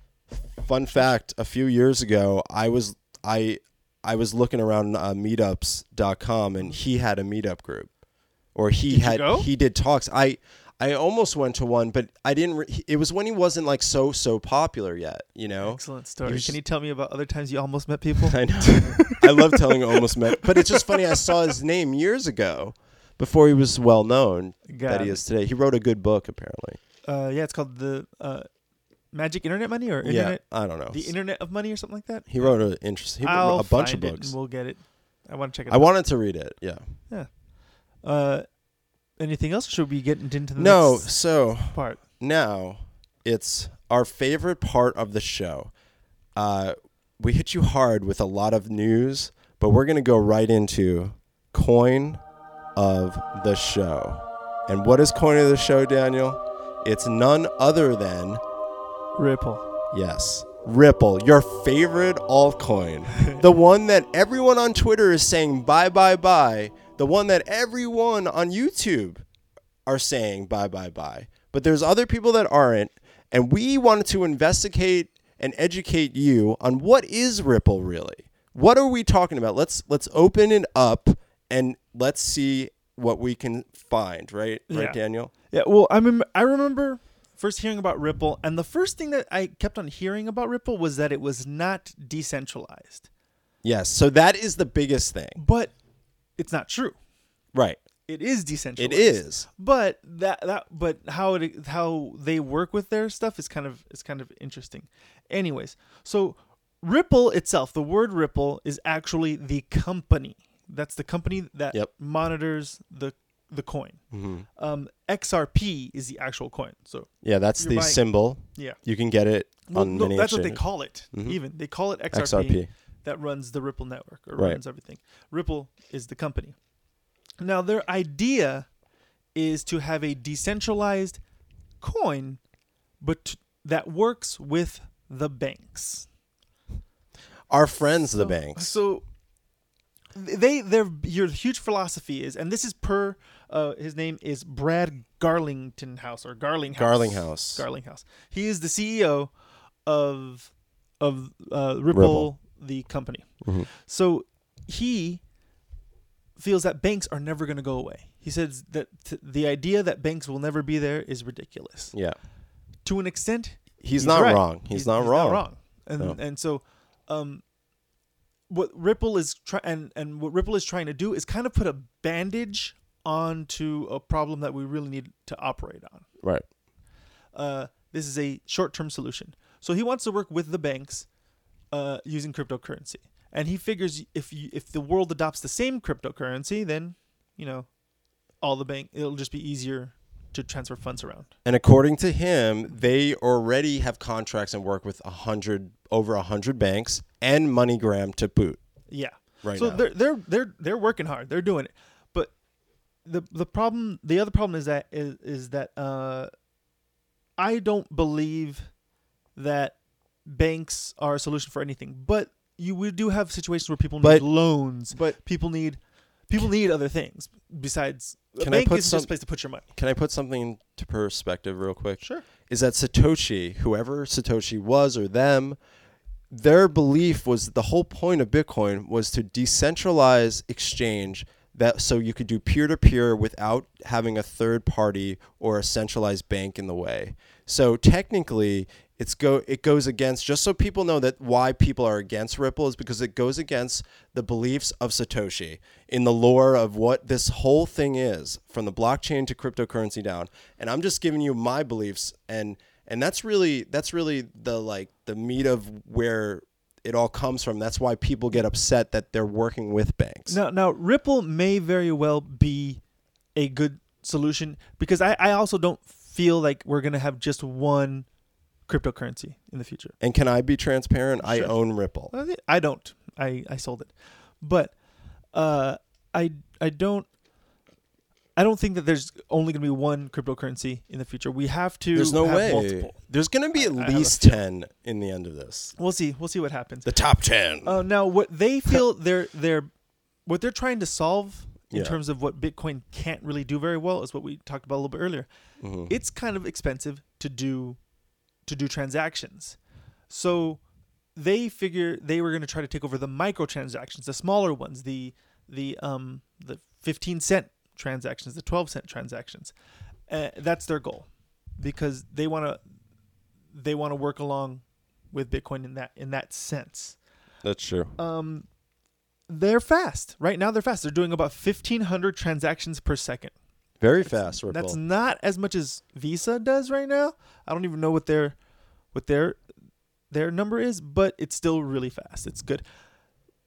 [SPEAKER 1] Fun fact: A few years ago, I was I I was looking around uh, meetups.com and he had a meetup group, or he
[SPEAKER 2] Did
[SPEAKER 1] had he did talks. I I almost went to one, but I didn't. Re- it was when he wasn't like so so popular yet. You know.
[SPEAKER 2] Excellent story. Can you tell me about other times you almost met people?
[SPEAKER 1] I know. I love telling almost met, but it's just funny. I saw his name years ago, before he was well known
[SPEAKER 2] Got
[SPEAKER 1] that he is today. He wrote a good book, apparently.
[SPEAKER 2] Uh, yeah, it's called the uh, Magic Internet Money or Internet
[SPEAKER 1] yeah, I don't know.
[SPEAKER 2] the Internet of Money or something like that.
[SPEAKER 1] he wrote an interesting. He wrote
[SPEAKER 2] I'll
[SPEAKER 1] a bunch of books.
[SPEAKER 2] we'll get it. I want to check it. Out.
[SPEAKER 1] I
[SPEAKER 2] out.
[SPEAKER 1] wanted to read it. Yeah.
[SPEAKER 2] Uh, anything else? Should we get into the
[SPEAKER 1] No. So
[SPEAKER 2] part?
[SPEAKER 1] now it's our favorite part of the show. Uh, we hit you hard with a lot of news, but we're going to go right into coin of the show. And what is coin of the show, Daniel? It's none other than,
[SPEAKER 2] Ripple.
[SPEAKER 1] yes, Ripple, your favorite altcoin. the one that everyone on Twitter is saying bye, bye, bye. The one that everyone on YouTube are saying bye bye bye. But there's other people that aren't, and we wanted to investigate and educate you on what is Ripple really. What are we talking about? Let's let's open it up and let's see what we can find. Right, right,
[SPEAKER 2] Yeah.
[SPEAKER 1] Daniel.
[SPEAKER 2] Yeah. Well, I mem- I remember first hearing about Ripple, and the first thing that I kept on hearing about Ripple was that it was not decentralized,
[SPEAKER 1] Yes. So that is the biggest thing.
[SPEAKER 2] but it's not true.
[SPEAKER 1] Right.
[SPEAKER 2] It is decentralized.
[SPEAKER 1] It is.
[SPEAKER 2] but that that but how it how they work with their stuff is kind of is kind of interesting. Anyways, so Ripple itself, the word Ripple is actually the company. That's the company that
[SPEAKER 1] Yep.
[SPEAKER 2] monitors the the coin.
[SPEAKER 1] hmm
[SPEAKER 2] Um, XRP is the actual coin. So
[SPEAKER 1] Yeah, that's the
[SPEAKER 2] buying-
[SPEAKER 1] symbol.
[SPEAKER 2] yeah,
[SPEAKER 1] You can get it
[SPEAKER 2] well,
[SPEAKER 1] on
[SPEAKER 2] no,
[SPEAKER 1] many
[SPEAKER 2] that's what they call it.
[SPEAKER 1] Mhm.
[SPEAKER 2] Even they call it XRP,
[SPEAKER 1] XRP.
[SPEAKER 2] that runs the Ripple network or
[SPEAKER 1] Right.
[SPEAKER 2] runs everything. Ripple is the company. Now their idea is to have a decentralized coin, but that works with the banks.
[SPEAKER 1] Our friends, the banks.
[SPEAKER 2] So they their your huge philosophy is, and this is per uh, his name is Brad Garlington House or Garling House.
[SPEAKER 1] Garlinghouse.
[SPEAKER 2] Garlinghouse. He is the CEO of of uh, Ripple,
[SPEAKER 1] Ripple.
[SPEAKER 2] the company.
[SPEAKER 1] Mhm.
[SPEAKER 2] So he feels that banks are never going to go away. He says that the idea that banks will never be there is ridiculous.
[SPEAKER 1] Yeah.
[SPEAKER 2] To an extent,
[SPEAKER 1] He's, not
[SPEAKER 2] right.
[SPEAKER 1] wrong. He's, not wrong.
[SPEAKER 2] And
[SPEAKER 1] No.
[SPEAKER 2] and so, um, what Ripple is trying and and what Ripple is trying to do is kind of put a bandage onto a problem that we really need to operate on.
[SPEAKER 1] Right.
[SPEAKER 2] Uh, this is a short-term solution. So he wants to work with the banks uh, using cryptocurrency, and he figures if you, if the world adopts the same cryptocurrency, then you know all the bank it'll just be easier to transfer funds around.
[SPEAKER 1] And according to him, they already have contracts and work with a hundred over a hundred banks and MoneyGram to boot.
[SPEAKER 2] Yeah.
[SPEAKER 1] Right
[SPEAKER 2] so
[SPEAKER 1] now.
[SPEAKER 2] they're they're they're they're working hard. They're doing it. But the the problem the other problem is that is is that uh I don't believe that banks are a solution for anything. But you we do have situations where people need
[SPEAKER 1] But-
[SPEAKER 2] loans.
[SPEAKER 1] But
[SPEAKER 2] People need people need other things besides a
[SPEAKER 1] Can I
[SPEAKER 2] bank
[SPEAKER 1] put
[SPEAKER 2] isn't
[SPEAKER 1] some-
[SPEAKER 2] just a place to put your money.
[SPEAKER 1] can I put something into perspective real quick?
[SPEAKER 2] Sure.
[SPEAKER 1] is that Satoshi, whoever Satoshi was or them, their belief was the whole point of Bitcoin was to decentralize exchange that so you could do peer to peer without having a third party or a centralized bank in the way. So technically it's go it goes against just so people know that why people are against Ripple is because it goes against the beliefs of Satoshi in the lore of what this whole thing is from the blockchain to cryptocurrency down. And I'm just giving you my beliefs and and that's really that's really the like the meat of where it all comes from. That's why people get upset that they're working with banks.
[SPEAKER 2] Now, now Ripple may very well be a good solution because I, I also don't feel like we're gonna have just one cryptocurrency in the future.
[SPEAKER 1] And can I be transparent? I own Ripple.
[SPEAKER 2] I don't. I, I sold it, but uh, I I don't. I don't think that there's only going to be one cryptocurrency in the future. We have to.
[SPEAKER 1] There's no way.
[SPEAKER 2] Multiple.
[SPEAKER 1] There's going to be at
[SPEAKER 2] I
[SPEAKER 1] least
[SPEAKER 2] feeling.
[SPEAKER 1] 10 in the end of this.
[SPEAKER 2] We'll see. We'll see what happens.
[SPEAKER 1] The top 10.
[SPEAKER 2] Uh, now, what they feel they're they're what they're trying to solve in
[SPEAKER 1] Yeah.
[SPEAKER 2] terms of what Bitcoin can't really do very well is what we talked about a little bit earlier.
[SPEAKER 1] Mhm.
[SPEAKER 2] It's kind of expensive to do to do transactions, so they figure they were going to try to take over the microtransactions, the smaller ones, the the um the 15 cent transactions, the 12 cent transactions. Uh, that's their goal because they want to they want to work along with Bitcoin in that in that sense
[SPEAKER 1] That's true.
[SPEAKER 2] um, they're fast. Right now, they're fast. They're doing about 1,500 transactions per second.
[SPEAKER 1] Very fast, Ripple.
[SPEAKER 2] That's not as much as Visa does right now. I don't even know what their what their their number is, but it's still really fast. It's good.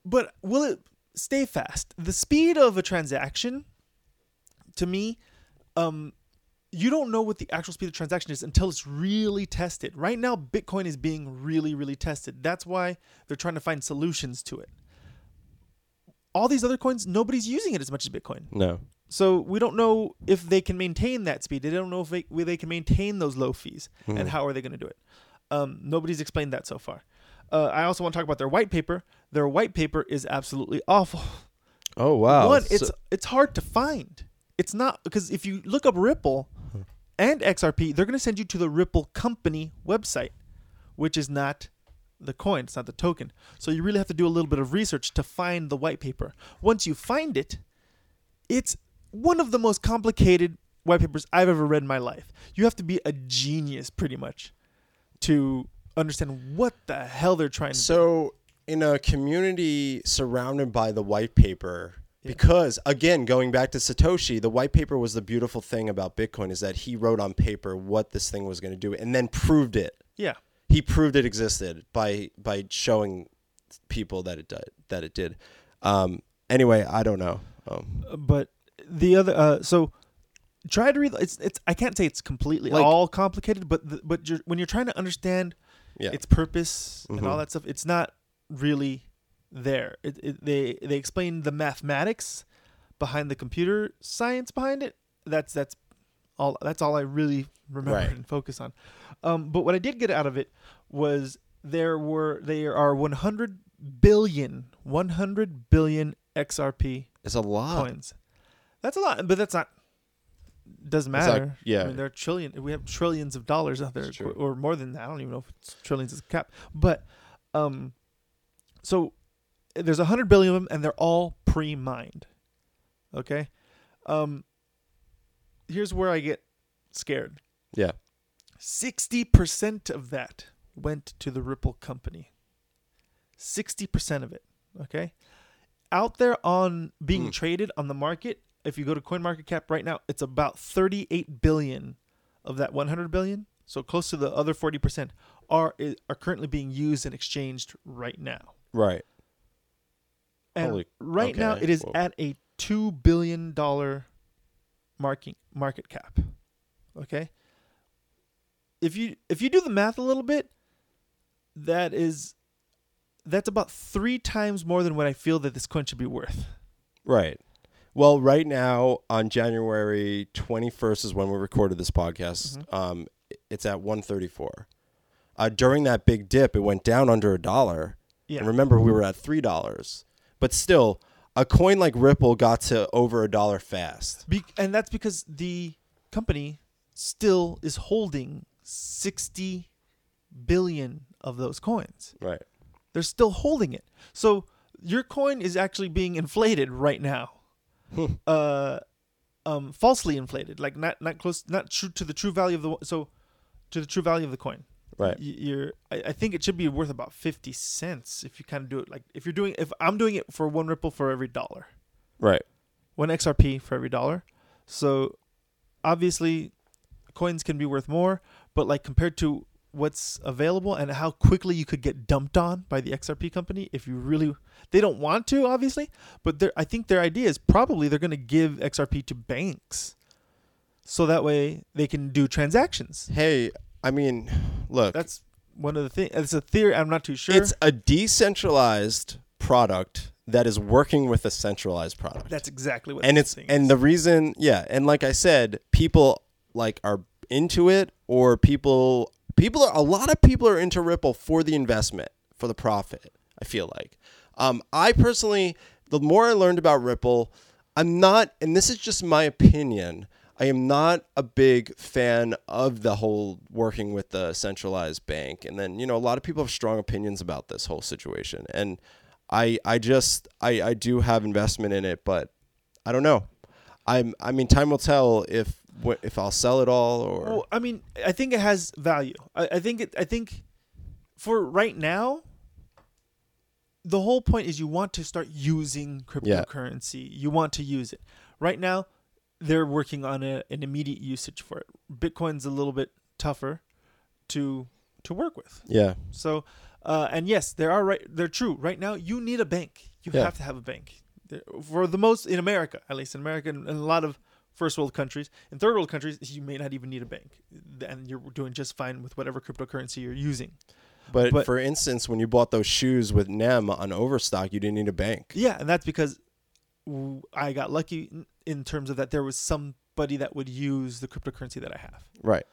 [SPEAKER 2] But will it stay fast? The speed of a transaction, to me, um, you don't know what the actual speed of transaction is until it's really tested. Right now, Bitcoin is being really, really tested. That's why they're trying to find solutions to it. All these other coins, nobody's using it as much as Bitcoin.
[SPEAKER 1] no.
[SPEAKER 2] So we don't know if they can maintain that speed. They don't know if they, they can maintain those low fees
[SPEAKER 1] Hmm.
[SPEAKER 2] and how are they going to do it. Um, nobody's explained that so far. Uh, I also want to talk about their white paper. Their white paper is absolutely awful.
[SPEAKER 1] Oh, wow.
[SPEAKER 2] One,
[SPEAKER 1] So-
[SPEAKER 2] it's it's hard to find. It's not because if you look up Ripple and XRP, they're going to send you to the Ripple company website, which is not the coin. It's not the token. So you really have to do a little bit of research to find the white paper. Once you find it, it's one of the most complicated white papers I've ever read in my life. You have to be a genius, pretty much, to understand what the hell they're trying to do.
[SPEAKER 1] So, in a community surrounded by the white paper,
[SPEAKER 2] Yeah.
[SPEAKER 1] because again, going back to Satoshi, the white paper was the beautiful thing about Bitcoin is that he wrote on paper what this thing was going to do and then proved it.
[SPEAKER 2] Yeah.
[SPEAKER 1] He proved it existed by by showing people that it did that it did. Um, anyway, I don't know. Um,
[SPEAKER 2] but the other uh so try to read it's it's i can't say it's completely
[SPEAKER 1] Like-
[SPEAKER 2] all complicated but the, but you're, when you're trying to understand
[SPEAKER 1] yeah.
[SPEAKER 2] its purpose and all
[SPEAKER 1] Mhm.
[SPEAKER 2] that stuff it's not really there it, it, they they explain the mathematics behind the computer science behind it that's that's all that's all i really remember
[SPEAKER 1] Right.
[SPEAKER 2] and focus on um but what i did get out of it was there were there are 100 billion 100 billion xrp
[SPEAKER 1] it's a lot.
[SPEAKER 2] coins. That's a lot, but that's not doesn't matter.
[SPEAKER 1] yeah.
[SPEAKER 2] I mean, there are trillion. We have trillions of dollars out there, or more than that. I don't even know if it's trillions is cap, but um, so there's a hundred billion of them, and they're all pre-mined. Okay, um, here's where I get scared.
[SPEAKER 1] Yeah.
[SPEAKER 2] Sixty percent of that went to the Ripple company. Sixty percent of it. Okay. Out there on being
[SPEAKER 1] Hmm.
[SPEAKER 2] traded on the market, if you go to CoinMarketCap right now, it's about 38 billion of that 100 billion. So close to the other 40% are are currently being used and exchanged right now.
[SPEAKER 1] Right.
[SPEAKER 2] And
[SPEAKER 1] Holy-
[SPEAKER 2] right now it is
[SPEAKER 1] Whoa.
[SPEAKER 2] at a 2 billion dollar marking market cap. Okay. If you if you do the math a little bit, that is that's about three times more than what I feel that this coin should be worth.
[SPEAKER 1] Right. Well, right now on January 21st is when we recorded this podcast.
[SPEAKER 2] Mm-hmm.
[SPEAKER 1] Um, it's at 134. Uh, during that big dip, it went down under a dollar.
[SPEAKER 2] Yeah.
[SPEAKER 1] And remember, we were at three dollars. But still, a coin like Ripple got to over a dollar fast.
[SPEAKER 2] Be- and that's because the company still is holding 60 billion of those coins.
[SPEAKER 1] Right.
[SPEAKER 2] They're still holding it. So your coin is actually being inflated right now. uh um falsely inflated, like not not close not true to the true value of the so to the true value of the coin.
[SPEAKER 1] Right.
[SPEAKER 2] You're I, I think it should be worth about 50 cents if you kind of do it like if you're doing if I'm doing it for one ripple for every dollar.
[SPEAKER 1] Right.
[SPEAKER 2] one XRP for every dollar. So obviously coins can be worth more, but like compared to what's available and how quickly you could get dumped on by the XRP company if you really they don't want to obviously, but I think their idea is probably they're going to give XRP to banks. So that way they can do transactions.
[SPEAKER 1] Hey, I mean, look,
[SPEAKER 2] That's one of the things. It's a theory. I'm not too sure.
[SPEAKER 1] it's a decentralized product that is working with a centralized product.
[SPEAKER 2] That's exactly what.
[SPEAKER 1] and it's and
[SPEAKER 2] is.
[SPEAKER 1] the reason yeah and like i said people like are into it or people people are a lot of people are into ripple for the investment for the profit i feel like um, i personally the more i learned about ripple i'm not and this is just my opinion i am not a big fan of the whole working with the centralized bank and then you know a lot of people have strong opinions about this whole situation and i i just i i do have investment in it but I don't know. I'm. I mean, time will tell if wh- if I'll sell it all or.
[SPEAKER 2] Well, I mean, I think it has value. I, I think it. I think for right now, the whole point is you want to start using cryptocurrency. You want to use it. Right now, they're working on a, an immediate usage for it. Bitcoin's a little bit tougher to to work with.
[SPEAKER 1] yeah.
[SPEAKER 2] So, uh, and yes, there are right. They're true. Right now, you need a bank. You
[SPEAKER 1] Yeah.
[SPEAKER 2] have to have a bank. For the most in America, at least in America, and a lot of first world countries, in third world countries, you may not even need a bank, and you're doing just fine with whatever cryptocurrency you're using.
[SPEAKER 1] But,
[SPEAKER 2] But-
[SPEAKER 1] for instance, when you bought those shoes with Nem on Overstock, you didn't need a bank.
[SPEAKER 2] Yeah, and that's because I got lucky in- terms of that there was somebody that would use the cryptocurrency that I have.
[SPEAKER 1] Right.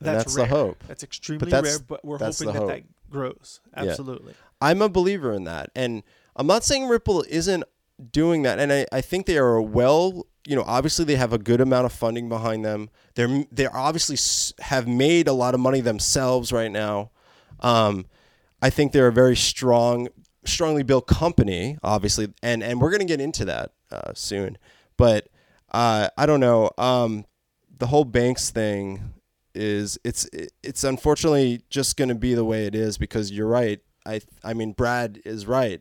[SPEAKER 2] That's,
[SPEAKER 1] that's
[SPEAKER 2] rare.
[SPEAKER 1] the hope.
[SPEAKER 2] That's extremely
[SPEAKER 1] that's-
[SPEAKER 2] rare, but we're hoping that that grows.
[SPEAKER 1] Yeah.
[SPEAKER 2] Absolutely.
[SPEAKER 1] I'm a believer in that. And I'm not saying Ripple isn't doing that. And I, I think they are well, you know, obviously they have a good amount of funding behind them. They're, they're obviously have made a lot of money themselves right now. Um, I think they're a very strong, strongly built company, obviously. And, and we're going to get into that uh, soon. But uh, I don't know. Um, the whole banks thing is it's it's unfortunately just going to be the way it is because you're right. I I mean Brad is right.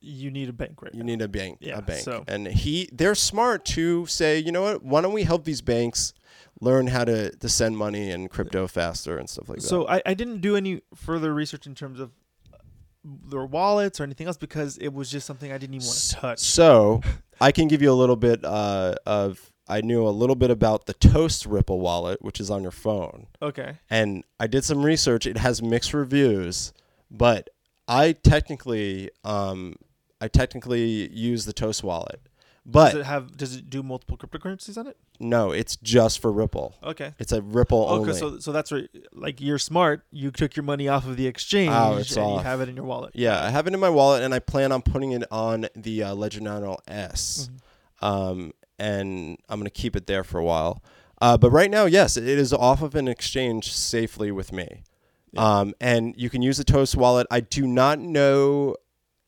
[SPEAKER 2] You need a bank right
[SPEAKER 1] You
[SPEAKER 2] now.
[SPEAKER 1] need a bank,
[SPEAKER 2] Yeah,
[SPEAKER 1] a bank,
[SPEAKER 2] so-
[SPEAKER 1] and he they're smart to say, you know what? Why don't we help these banks learn how to, to send money and crypto faster and stuff like that?
[SPEAKER 2] So I, I didn't do any further research in terms of their wallets or anything else because it was just something I didn't even want to touch.
[SPEAKER 1] So I can give you a little bit uh, of. I knew a little bit about the Toast Ripple wallet, which is on your phone,
[SPEAKER 2] Okay.
[SPEAKER 1] and I did some research. It has mixed reviews, but I technically, um, I technically use the Toast wallet, but
[SPEAKER 2] does it have does it do multiple cryptocurrencies on it?
[SPEAKER 1] no, it's just for Ripple.
[SPEAKER 2] Okay.
[SPEAKER 1] It's a Ripple
[SPEAKER 2] Oh,
[SPEAKER 1] only.
[SPEAKER 2] 'cause so so that's where like you're smart. You took your money off of the exchange
[SPEAKER 1] Oh, it's
[SPEAKER 2] and you have it in your wallet.
[SPEAKER 1] yeah, I have it in my wallet, and I plan on putting it on the uh, Ledger Nano S.
[SPEAKER 2] Mhm.
[SPEAKER 1] um, and I'm gonna keep it there for a while. Uh, but right now, yes, it is off of an exchange safely with me,
[SPEAKER 2] Yeah.
[SPEAKER 1] um, and you can use the Toast wallet. I do not know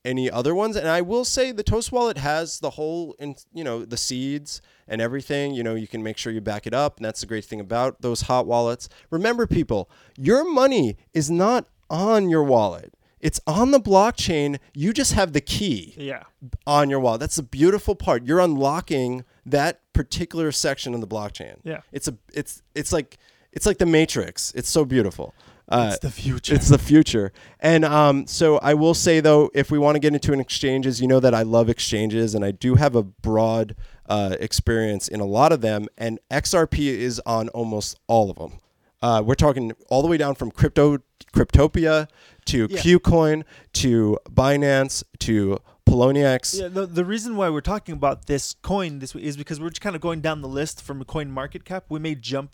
[SPEAKER 1] any other ones, and I will say the Toast wallet has the whole, in, you know, the seeds and everything. You know, you can make sure you back it up, and that's the great thing about those hot wallets. Remember, people, your money is not on your wallet. It's on the blockchain. You just have the key
[SPEAKER 2] Yeah.
[SPEAKER 1] on your wallet. That's the beautiful part. You're unlocking that particular section of the blockchain.
[SPEAKER 2] Yeah.
[SPEAKER 1] It's a it's it's like it's like the Matrix. It's so beautiful. Uh,
[SPEAKER 2] it's the future.
[SPEAKER 1] it's the future. And um, so I will say though, if we want to get into an exchanges, you know that I love exchanges, and I do have a broad uh, experience in a lot of them. And XRP is on almost all of them. Uh, we're talking all the way down from crypto, Cryptopia to
[SPEAKER 2] Yeah.
[SPEAKER 1] KuCoin to Binance to Poloniex.
[SPEAKER 2] Yeah, the, the reason why we're talking about this coin this week is because we're just kind of going down the list from a coin market cap. We may jump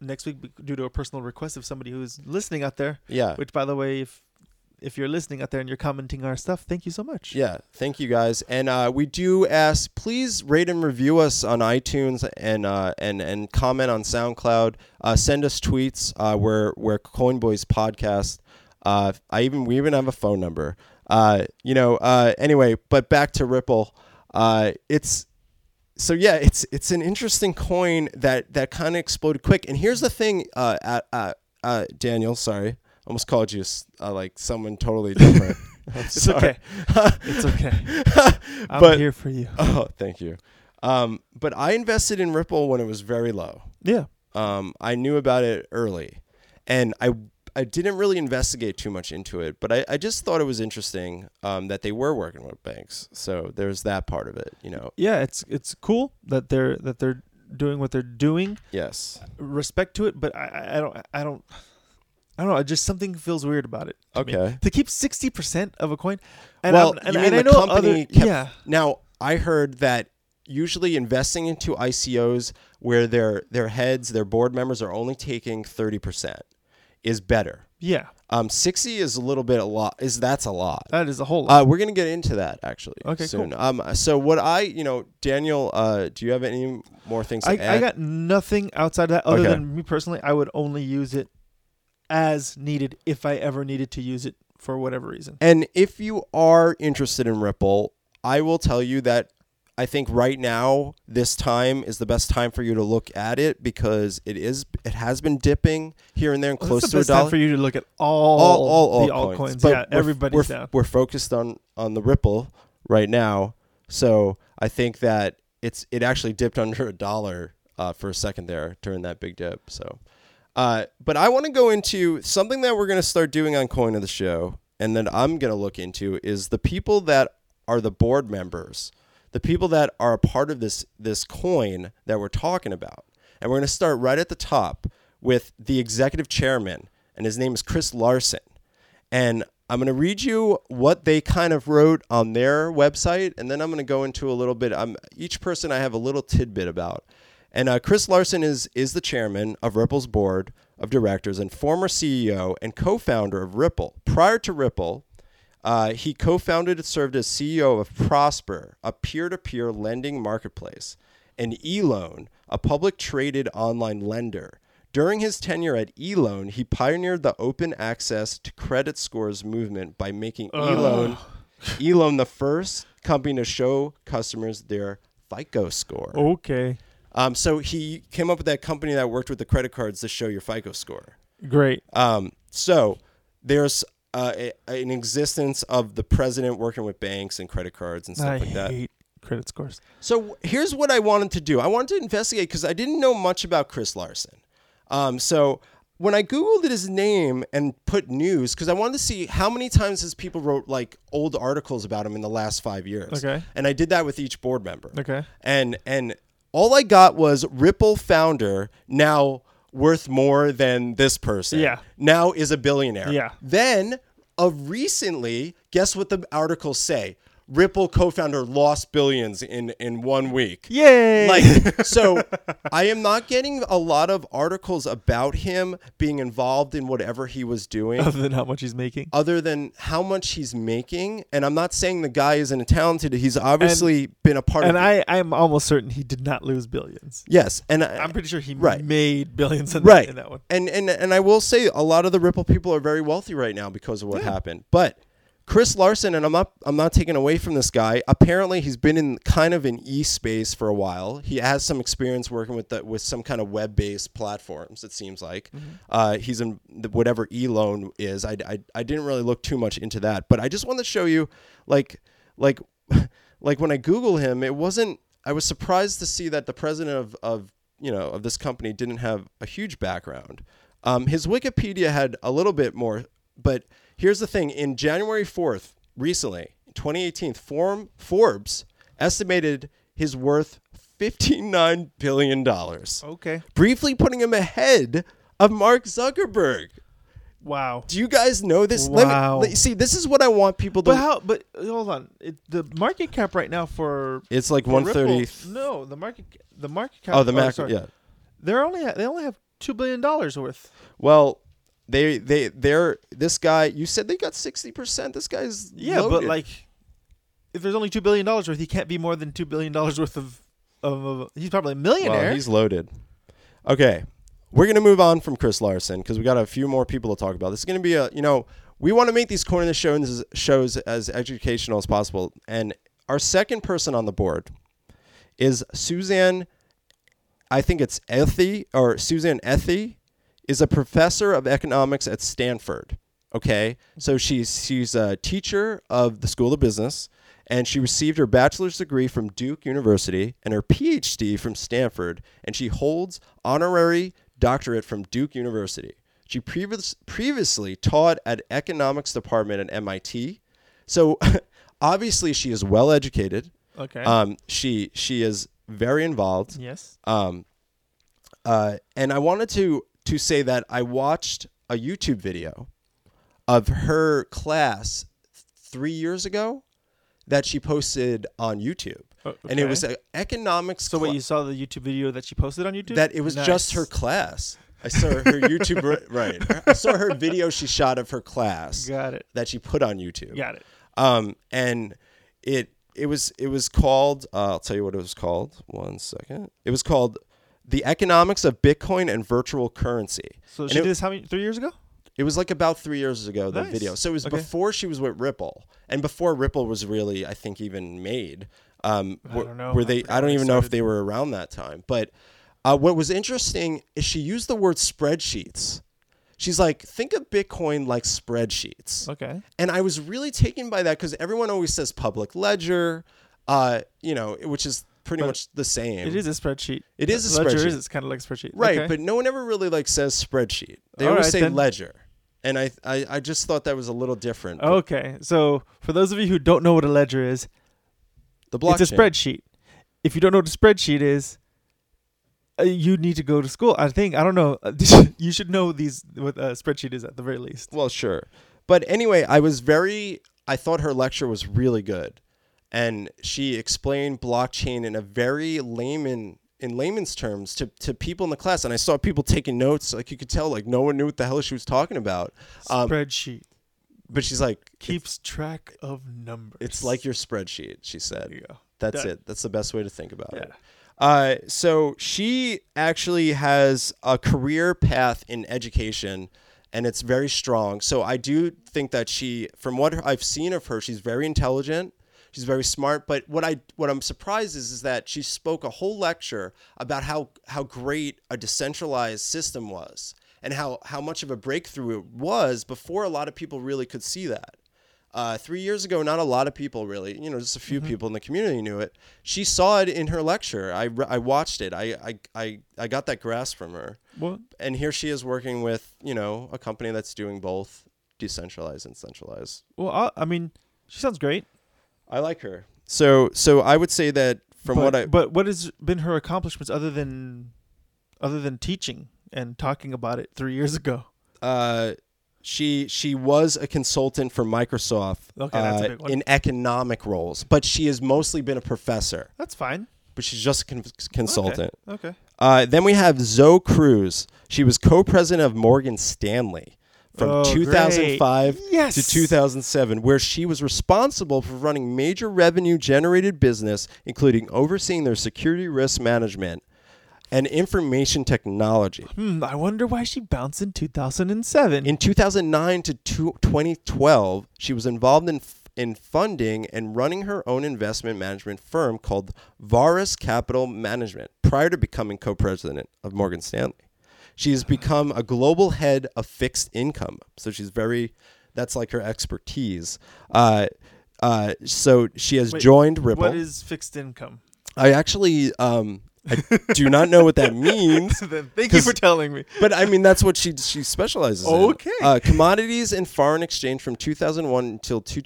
[SPEAKER 2] next week due to a personal request of somebody who's listening out there.
[SPEAKER 1] Yeah.
[SPEAKER 2] Which, by the way, if if you're listening out there and you're commenting our stuff, thank you so much.
[SPEAKER 1] Yeah, thank you guys, and uh, we do ask please rate and review us on iTunes and uh, and and comment on SoundCloud. Uh, send us tweets. Uh, we're we're Coin Boys podcast. Uh, I even we even have a phone number. Uh, you know. Uh, anyway, but back to Ripple. Uh, it's so yeah, it's it's an interesting coin that that kind of exploded quick. And here's the thing, uh, uh, uh, uh, Daniel. Sorry, almost called you uh, like someone totally different.
[SPEAKER 2] It's okay. It's okay. I'm
[SPEAKER 1] But-
[SPEAKER 2] here for you.
[SPEAKER 1] Oh, thank you. Um, but I invested in Ripple when it was very low.
[SPEAKER 2] Yeah.
[SPEAKER 1] Um, I knew about it early, and I I didn't really investigate too much into it. But I, I just thought it was interesting um, that they were working with banks. So there's that part of it. You know.
[SPEAKER 2] Yeah, it's it's cool that they're that they're doing what they're doing.
[SPEAKER 1] Yes.
[SPEAKER 2] Respect to it, but I I- I don't I don't I don't know. Just something feels weird about it. to me.
[SPEAKER 1] Okay.
[SPEAKER 2] To keep sixty percent of a coin, and
[SPEAKER 1] well,
[SPEAKER 2] I'm- and,
[SPEAKER 1] you
[SPEAKER 2] and
[SPEAKER 1] mean
[SPEAKER 2] I
[SPEAKER 1] the
[SPEAKER 2] know
[SPEAKER 1] company
[SPEAKER 2] other,
[SPEAKER 1] kept,
[SPEAKER 2] yeah,
[SPEAKER 1] Now I heard that usually investing into ICOs where their their heads, their board members are only taking thirty percent, is better.
[SPEAKER 2] yeah,
[SPEAKER 1] Um, sixty is a little bit a lot. Is that's a lot.
[SPEAKER 2] that is a whole lot.
[SPEAKER 1] Uh, we're gonna get into that actually.
[SPEAKER 2] Okay,
[SPEAKER 1] soon.
[SPEAKER 2] cool.
[SPEAKER 1] Um, so what I, you know, Daniel, uh, do you have any more things to
[SPEAKER 2] I,
[SPEAKER 1] add?
[SPEAKER 2] I got nothing outside of that other
[SPEAKER 1] Okay.
[SPEAKER 2] than me personally. I would only use it as needed if I ever needed to use it for whatever reason.
[SPEAKER 1] and if you are interested in Ripple, I will tell you that I think right now this time is the best time for you to look at it because it is it has been dipping here and there and
[SPEAKER 2] Well,
[SPEAKER 1] close to a dollar.
[SPEAKER 2] for you to look at all
[SPEAKER 1] all all
[SPEAKER 2] the
[SPEAKER 1] altcoins.
[SPEAKER 2] altcoins.
[SPEAKER 1] But
[SPEAKER 2] yeah,
[SPEAKER 1] we're-
[SPEAKER 2] everybody's
[SPEAKER 1] we're,
[SPEAKER 2] down.
[SPEAKER 1] We're focused on on the Ripple right now, so I think that it's it actually dipped under a dollar uh, for a second there during that big dip. So, uh, but I want to go into something that we're going to start doing on Coin of the Show, and that I'm going to look into is the people that are the board members, the people that are a part of this this coin that we're talking about, and we're going to start right at the top with the executive chairman, and his name is Chris Larsen. And I'm going to read you what they kind of wrote on their website, and then I'm going to go into a little bit. Um, each person I have a little tidbit about. And uh, Chris Larsen is is the chairman of Ripple's board of directors and former CEO and co-founder of Ripple. Prior to Ripple, uh, he co-founded and served as CEO of Prosper, a peer-to-peer lending marketplace, and eLoan, a public traded online lender. During his tenure at eLoan, he pioneered the open access to credit scores movement by making eLoan, eLoan the first company to show customers their FICO score.
[SPEAKER 2] okay,
[SPEAKER 1] Um, so he came up with that company that worked with the credit cards to show your FICO score.
[SPEAKER 2] great.
[SPEAKER 1] Um, so there's uh, a, an existence of the president working with banks and credit cards and stuff
[SPEAKER 2] I
[SPEAKER 1] like that.
[SPEAKER 2] credit scores.
[SPEAKER 1] So here's what I wanted to do. I wanted to investigate because I didn't know much about Chris Larsen. Um, so when I googled his name and put news, because I wanted to see how many times has people wrote like old articles about him in the last five years.
[SPEAKER 2] Okay.
[SPEAKER 1] And I did that with each board member.
[SPEAKER 2] Okay.
[SPEAKER 1] And and all I got was Ripple founder now worth more than this person.
[SPEAKER 2] Yeah.
[SPEAKER 1] Now is a billionaire.
[SPEAKER 2] Yeah.
[SPEAKER 1] Then of recently, guess what the articles say? Ripple co-founder lost billions in in one week.
[SPEAKER 2] Yay!
[SPEAKER 1] Like so I am not getting a lot of articles about him being involved in whatever he was doing
[SPEAKER 2] other than how much he's making.
[SPEAKER 1] other than how much he's making and I'm not saying the guy isn't a talented he's obviously been a part
[SPEAKER 2] And
[SPEAKER 1] of
[SPEAKER 2] I, I'm almost certain he did not lose billions.
[SPEAKER 1] Yes, and I,
[SPEAKER 2] I'm pretty sure he
[SPEAKER 1] Right.
[SPEAKER 2] made billions in,
[SPEAKER 1] right
[SPEAKER 2] that, in that one.
[SPEAKER 1] And and and I will say a lot of the Ripple people are very wealthy right now because of what happened. But Chris Larsen, and I'm not I'm not taking away from this guy. Apparently, he's been in kind of an e space for a while. He has some experience working with the, with some kind of web based platforms. It seems like uh, he's in the, whatever e loan is. I, I I didn't really look too much into that, but I just wanted to show you like like like when I Google him, it wasn't. I was surprised to see that the president of of you know of this company didn't have a huge background. Um, his Wikipedia had a little bit more, but here's the thing: in January fourth, recently, 2018, Form, Forbes estimated his worth 59 billion dollars,
[SPEAKER 2] Okay.
[SPEAKER 1] briefly putting him ahead of Mark Zuckerberg.
[SPEAKER 2] Wow.
[SPEAKER 1] Do you guys know this? Let me-
[SPEAKER 2] Wow.
[SPEAKER 1] let- see, this is what I want people to.
[SPEAKER 2] But how? But hold on. It, the market cap right now for
[SPEAKER 1] it's like 130.
[SPEAKER 2] Ripple- no, the market the market oh, cap.
[SPEAKER 1] Oh, the Mac.
[SPEAKER 2] sorry.
[SPEAKER 1] Yeah.
[SPEAKER 2] They're only they only have two billion dollars worth.
[SPEAKER 1] Well, they they they're this guy. You said they got 60 percent. This guy's
[SPEAKER 2] Yeah, but like, if there's only two billion dollars worth, he can't be more than two billion dollars worth of, of. of he's probably a millionaire.
[SPEAKER 1] Well, he's loaded. Okay, we're gonna move on from Chris Larsen because we got a few more people to talk about. This is gonna be a you know we want to make these corner shows shows as educational as possible, and our second person on the board is Suzanne. I think it's Athey or Suzanne Athey is a professor of economics at Stanford. Okay, so she's she's a teacher of the School of Business, and she received her bachelor's degree from Duke University and her PhD from Stanford, and she holds honorary doctorate from Duke University. She previous, previously taught at economics department at MIT, so obviously she is well educated.
[SPEAKER 2] okay.
[SPEAKER 1] Um, she she is very involved.
[SPEAKER 2] yes.
[SPEAKER 1] Um, uh, and I wanted to to say that I watched a YouTube video of her class three years ago that she posted on YouTube,
[SPEAKER 2] Oh,
[SPEAKER 1] and it was an economics.
[SPEAKER 2] So wait, you saw the YouTube video that she posted on YouTube?
[SPEAKER 1] that it was just her class. I saw her YouTube ri- right. I saw her video she shot of her class
[SPEAKER 2] Got it.
[SPEAKER 1] that she put on YouTube.
[SPEAKER 2] Got it.
[SPEAKER 1] Um, and it it was it was called. Uh, I'll tell you what it was called. One second. It was called "The Economics of Bitcoin and Virtual Currency."
[SPEAKER 2] So
[SPEAKER 1] And
[SPEAKER 2] she
[SPEAKER 1] it-
[SPEAKER 2] did this how many? Three years ago?
[SPEAKER 1] It was like about three years ago. The
[SPEAKER 2] Nice.
[SPEAKER 1] video. So it was
[SPEAKER 2] Okay.
[SPEAKER 1] before she was with Ripple, and before Ripple was really, I think, even made. Um,
[SPEAKER 2] I don't know.
[SPEAKER 1] Were they?
[SPEAKER 2] forgot
[SPEAKER 1] I don't even know if they were around that time. But uh, what was interesting is she used the word spreadsheets. She's like, think of Bitcoin like spreadsheets.
[SPEAKER 2] Okay.
[SPEAKER 1] And I was really taken by that because everyone always says public ledger, uh, you know, which is pretty
[SPEAKER 2] But
[SPEAKER 1] much the same.
[SPEAKER 2] It is a spreadsheet.
[SPEAKER 1] It is a
[SPEAKER 2] Ledger
[SPEAKER 1] spreadsheet.
[SPEAKER 2] is it's kind of like a spreadsheet.
[SPEAKER 1] right,
[SPEAKER 2] Okay.
[SPEAKER 1] but no one ever really like says spreadsheet. They
[SPEAKER 2] All
[SPEAKER 1] always
[SPEAKER 2] right,
[SPEAKER 1] say
[SPEAKER 2] then.
[SPEAKER 1] ledger, and I, I I just thought that was a little different. but
[SPEAKER 2] Okay. So for those of you who don't know what a ledger is,
[SPEAKER 1] the blockchain.
[SPEAKER 2] it's a spreadsheet. If you don't know what a spreadsheet is, uh, you need to go to school. I think I don't know. you should know these what a spreadsheet is at the very least.
[SPEAKER 1] Well, sure, but anyway, I was very. I thought her lecture was really good, and she explained blockchain in a very layman in layman's terms to, to people in the class and i saw people taking notes like you could tell like no one knew what the hell she was talking about Um,
[SPEAKER 2] Spreadsheet
[SPEAKER 1] but she's like
[SPEAKER 2] keeps track of numbers.
[SPEAKER 1] It's like your spreadsheet, she said.
[SPEAKER 2] There you go.
[SPEAKER 1] That's
[SPEAKER 2] Done.
[SPEAKER 1] it. That's the best way to think about
[SPEAKER 2] Yeah.
[SPEAKER 1] it. Uh, so she actually has a career path in education and it's very strong. So I do think that she, from what I've seen of her, she's very intelligent. She's very smart. But what I what I'm surprised is is that she spoke a whole lecture about how how great a decentralized system was and how how much of a breakthrough it was before a lot of people really could see that. Uh, three years ago, not a lot of people really, you know, just a few people in the community knew it. She saw it in her lecture. I, I watched it. I, I, I, I got that grasp from her.
[SPEAKER 2] Well,
[SPEAKER 1] And here she is working with, you know, a company that's doing both decentralized and centralized.
[SPEAKER 2] well, I, I mean, she sounds great.
[SPEAKER 1] I like her. So, so I would say that from
[SPEAKER 2] but,
[SPEAKER 1] what I,
[SPEAKER 2] but what has been her accomplishments other than other than teaching and talking about it three years ago?
[SPEAKER 1] uh, she she was a consultant for Microsoft
[SPEAKER 2] Okay, that's a
[SPEAKER 1] uh,
[SPEAKER 2] big one.
[SPEAKER 1] in economic roles, but she has mostly been a professor.
[SPEAKER 2] That's fine.
[SPEAKER 1] But she's just a con- consultant.
[SPEAKER 2] Okay.
[SPEAKER 1] Uh, then we have Zoe Cruz. She was co-president of Morgan Stanley from
[SPEAKER 2] Oh,
[SPEAKER 1] 2005.
[SPEAKER 2] Yes.
[SPEAKER 1] to 2007, where she was responsible for running major revenue-generated business, including overseeing their security risk management and information technology.
[SPEAKER 2] Hmm, I wonder why she bounced in 2007.
[SPEAKER 1] In 2009 to two- 2012, she was involved in in funding and running her own investment management firm called Voras Capital Management prior to becoming co-president of Morgan Stanley. She has become a global head of fixed income. So she's very that's like her expertise. Uh, uh, so she has
[SPEAKER 2] Wait,
[SPEAKER 1] joined Ripple.
[SPEAKER 2] what is fixed income?
[SPEAKER 1] I actually um, I do not know what that means.
[SPEAKER 2] thank you for telling me.
[SPEAKER 1] But I mean, that's what she she specializes in.
[SPEAKER 2] Okay.
[SPEAKER 1] Uh, commodities and foreign exchange from 2001 until two,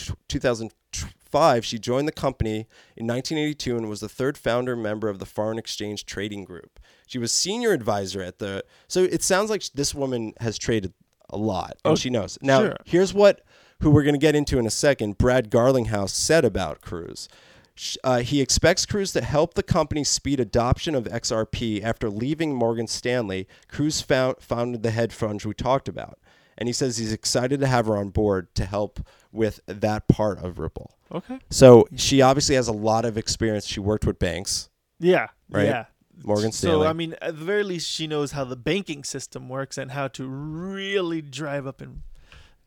[SPEAKER 1] 2005. She joined the company in 1982 and was the third founder member of the Foreign Exchange Trading Group. She was senior advisor at the. So it sounds like this woman has traded a lot and
[SPEAKER 2] Oh,
[SPEAKER 1] she knows. Now,
[SPEAKER 2] sure.
[SPEAKER 1] here's what who we're going to get into in a second. Brad Garlinghouse said about Cruz. Uh, he expects Cruz to help the company speed adoption of XRP after leaving Morgan Stanley. Cruz found, founded the hedge fund we talked about. And he says he's excited to have her on board to help with that part of Ripple.
[SPEAKER 2] Okay.
[SPEAKER 1] So she obviously has a lot of experience. She worked with banks,
[SPEAKER 2] Yeah.
[SPEAKER 1] Right?
[SPEAKER 2] Yeah.
[SPEAKER 1] Morgan
[SPEAKER 2] So
[SPEAKER 1] Stanley.
[SPEAKER 2] I mean, at the very least, she knows how the banking system works and how to really drive up and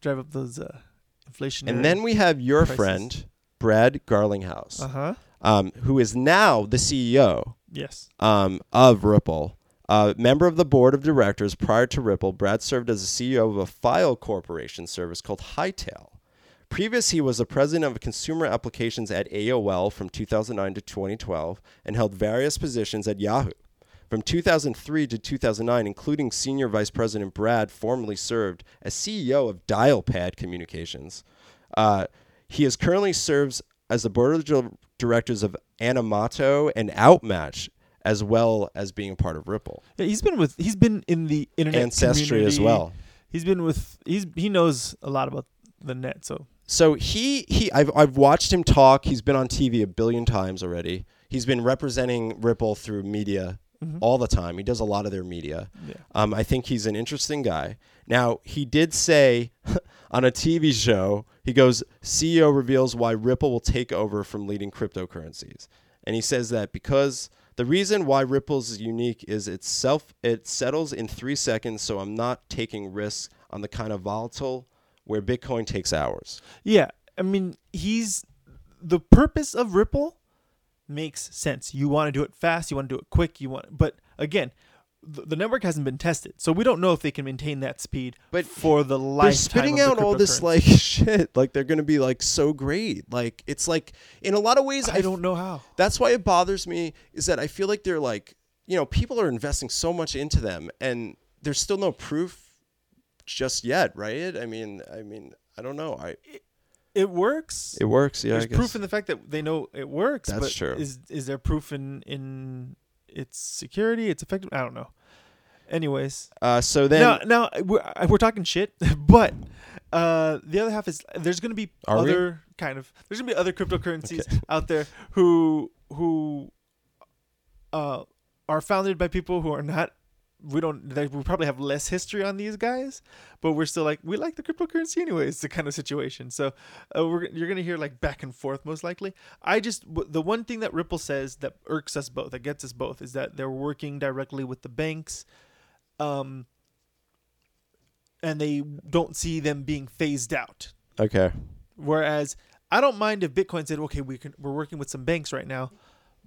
[SPEAKER 2] drive up those uh, inflation.
[SPEAKER 1] and then we have your
[SPEAKER 2] prices.
[SPEAKER 1] friend, Brad Garlinghouse,
[SPEAKER 2] Uh huh.
[SPEAKER 1] um, who is now the CEO
[SPEAKER 2] Yes.
[SPEAKER 1] um, of Ripple. Uh, member of the board of directors prior to Ripple, Brad served as the CEO of a file corporation service called Hightail. Previous, he was the president of consumer applications at AOL from 2009 to 2012 and held various positions at Yahoo. From 2003 to 2009, including senior vice president Brad, formerly served as CEO of Dialpad Communications. Uh, he is currently serves as the board of directors of Animoto and Outmatch, as well as being a part of Ripple.
[SPEAKER 2] Yeah, he's been with. He's been in the internet
[SPEAKER 1] Ancestry as well.
[SPEAKER 2] He's been with. He's he knows a lot about the net. So
[SPEAKER 1] So he he I've I've watched him talk. He's been on TV a billion times already. He's been representing Ripple through media all the time. He does a lot of their media.
[SPEAKER 2] Yeah.
[SPEAKER 1] Um, I think he's an interesting guy. Now he did say on a TV show, he goes, CEO reveals why Ripple will take over from leading cryptocurrencies, and he says that because the reason why Ripple's is unique is it's self it settles in three seconds, so I'm not taking risks on the kind of volatile where Bitcoin takes hours.
[SPEAKER 2] yeah, I mean, he's the purpose of Ripple makes sense. You want to do it fast. You want to do it quick. You want, but again. The the network hasn't been tested, so we don't know if they can maintain that speed.
[SPEAKER 1] But
[SPEAKER 2] for the lifetime,
[SPEAKER 1] they're spitting out
[SPEAKER 2] the
[SPEAKER 1] all this like shit like they're gonna be like so great like it's like in a lot of ways
[SPEAKER 2] I don't know how.
[SPEAKER 1] that's why it bothers me is that i feel like they're like you know people are investing so much into them and there's still no proof just yet right i mean i mean i don't know i
[SPEAKER 2] It works.
[SPEAKER 1] it works yeah
[SPEAKER 2] There's
[SPEAKER 1] I guess.
[SPEAKER 2] proof in the fact that they know it works.
[SPEAKER 1] That's
[SPEAKER 2] but
[SPEAKER 1] true.
[SPEAKER 2] Is is there proof in in its security? Its effective? I don't know. Anyways,
[SPEAKER 1] uh so then
[SPEAKER 2] now now we're we're talking shit, but uh, the other half is there's gonna be
[SPEAKER 1] Are we?
[SPEAKER 2] other kind of there's gonna be other cryptocurrencies out there who who uh are founded by people who are not. We don't. They, we probably have less history on these guys, but we're still like we like the cryptocurrency anyways. The kind of situation. So uh, we're you're gonna hear like back and forth most likely. I just w- the one thing that Ripple says that irks us both, that gets us both, is that they're working directly with the banks, um, and they don't see them being phased out.
[SPEAKER 1] okay
[SPEAKER 2] Whereas I don't mind if Bitcoin said, okay, we can we're working with some banks right now,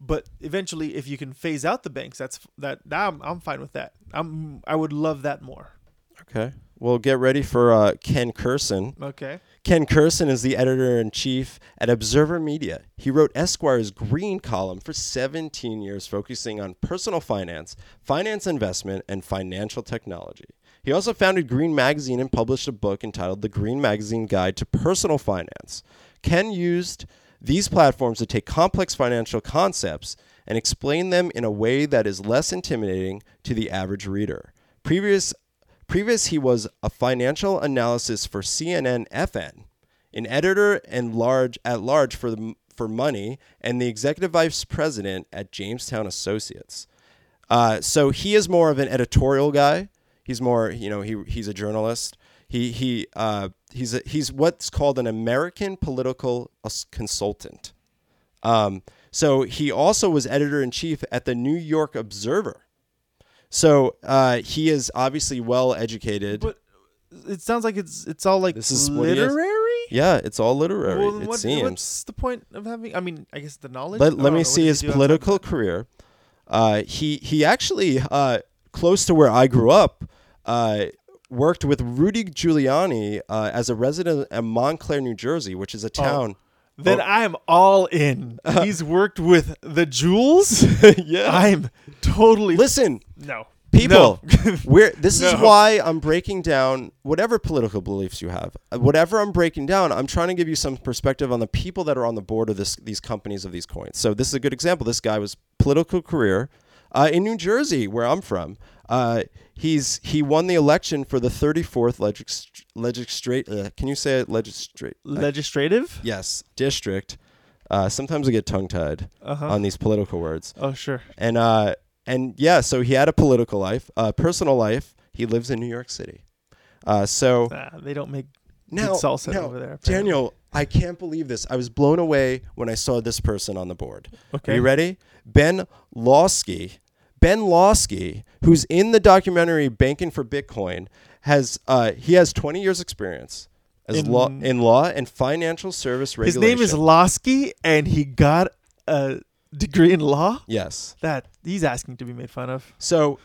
[SPEAKER 2] but eventually if you can phase out the banks, that's that. I'm I'm fine with that. I'm I would love that more.
[SPEAKER 1] okay well get ready for uh ken kurson
[SPEAKER 2] Okay.
[SPEAKER 1] Ken Kurson is the editor in chief at Observer Media. He wrote Esquire's Green column for 17 years, focusing on personal finance, finance investment, and financial technology. He also founded Green Magazine and published a book entitled The Green Magazine Guide to Personal Finance. Ken used these platforms to take complex financial concepts and explain them in a way that is less intimidating to the average reader. Previous Previous, he was a financial analysis for CNN FN, an editor and large at large for the, for Money, and the executive vice president at Jamestown Associates. Uh, so he is more of an editorial guy. He's more, you know, he he's a journalist. He he uh, he's a, he's what's called an American political consultant. Um, so he also was editor in chief at the New York Observer. So uh, he is obviously well educated.
[SPEAKER 2] But it sounds like it's it's all like
[SPEAKER 1] This is
[SPEAKER 2] literary.
[SPEAKER 1] yeah, it's all literary.
[SPEAKER 2] Well,
[SPEAKER 1] it
[SPEAKER 2] what,
[SPEAKER 1] seems.
[SPEAKER 2] what's the point of having? I mean, I guess the knowledge.
[SPEAKER 1] Let, let me
[SPEAKER 2] know.
[SPEAKER 1] see his
[SPEAKER 2] does he do outside of
[SPEAKER 1] political career. Uh, he he actually uh, close to where I grew up. Uh, worked with Rudy Giuliani uh, as a resident of Montclair, New Jersey, which is a town.
[SPEAKER 2] then
[SPEAKER 1] Oh.
[SPEAKER 2] I'm all in. He's worked with the Jewels.
[SPEAKER 1] yeah.
[SPEAKER 2] I'm totally
[SPEAKER 1] Listen,
[SPEAKER 2] no
[SPEAKER 1] people,
[SPEAKER 2] No.
[SPEAKER 1] we're this is why I'm breaking down whatever political beliefs you have. Uh, Whatever I'm breaking down, I'm trying to give you some perspective on the people that are on the board of this these companies of these coins. So this is a good example. This guy was political career uh, in New Jersey, where I'm from. Uh, he's he won the election for the 34th legis- legislate. Uh, can you say it? Legislate.
[SPEAKER 2] legislative.
[SPEAKER 1] yes, district. Uh, sometimes I get tongue tied
[SPEAKER 2] Uh huh.
[SPEAKER 1] on these political words.
[SPEAKER 2] oh sure.
[SPEAKER 1] And uh, and yeah, so he had a political life, uh, personal life. He lives in New York City. Uh, so
[SPEAKER 2] Nah, they don't make
[SPEAKER 1] now,
[SPEAKER 2] salsa
[SPEAKER 1] now,
[SPEAKER 2] over there. apparently.
[SPEAKER 1] Daniel, I can't believe this. I was blown away when I saw this person on the board.
[SPEAKER 2] Okay.
[SPEAKER 1] Are you ready? Ben Lawsky. Ben Lawsky, who's in the documentary Banking for Bitcoin, has uh, he has 20 years experience as
[SPEAKER 2] In-
[SPEAKER 1] law in law and financial service regulation.
[SPEAKER 2] His name is Lawsky, and he got a degree in law.
[SPEAKER 1] yes.
[SPEAKER 2] That he's asking to be made fun of.
[SPEAKER 1] So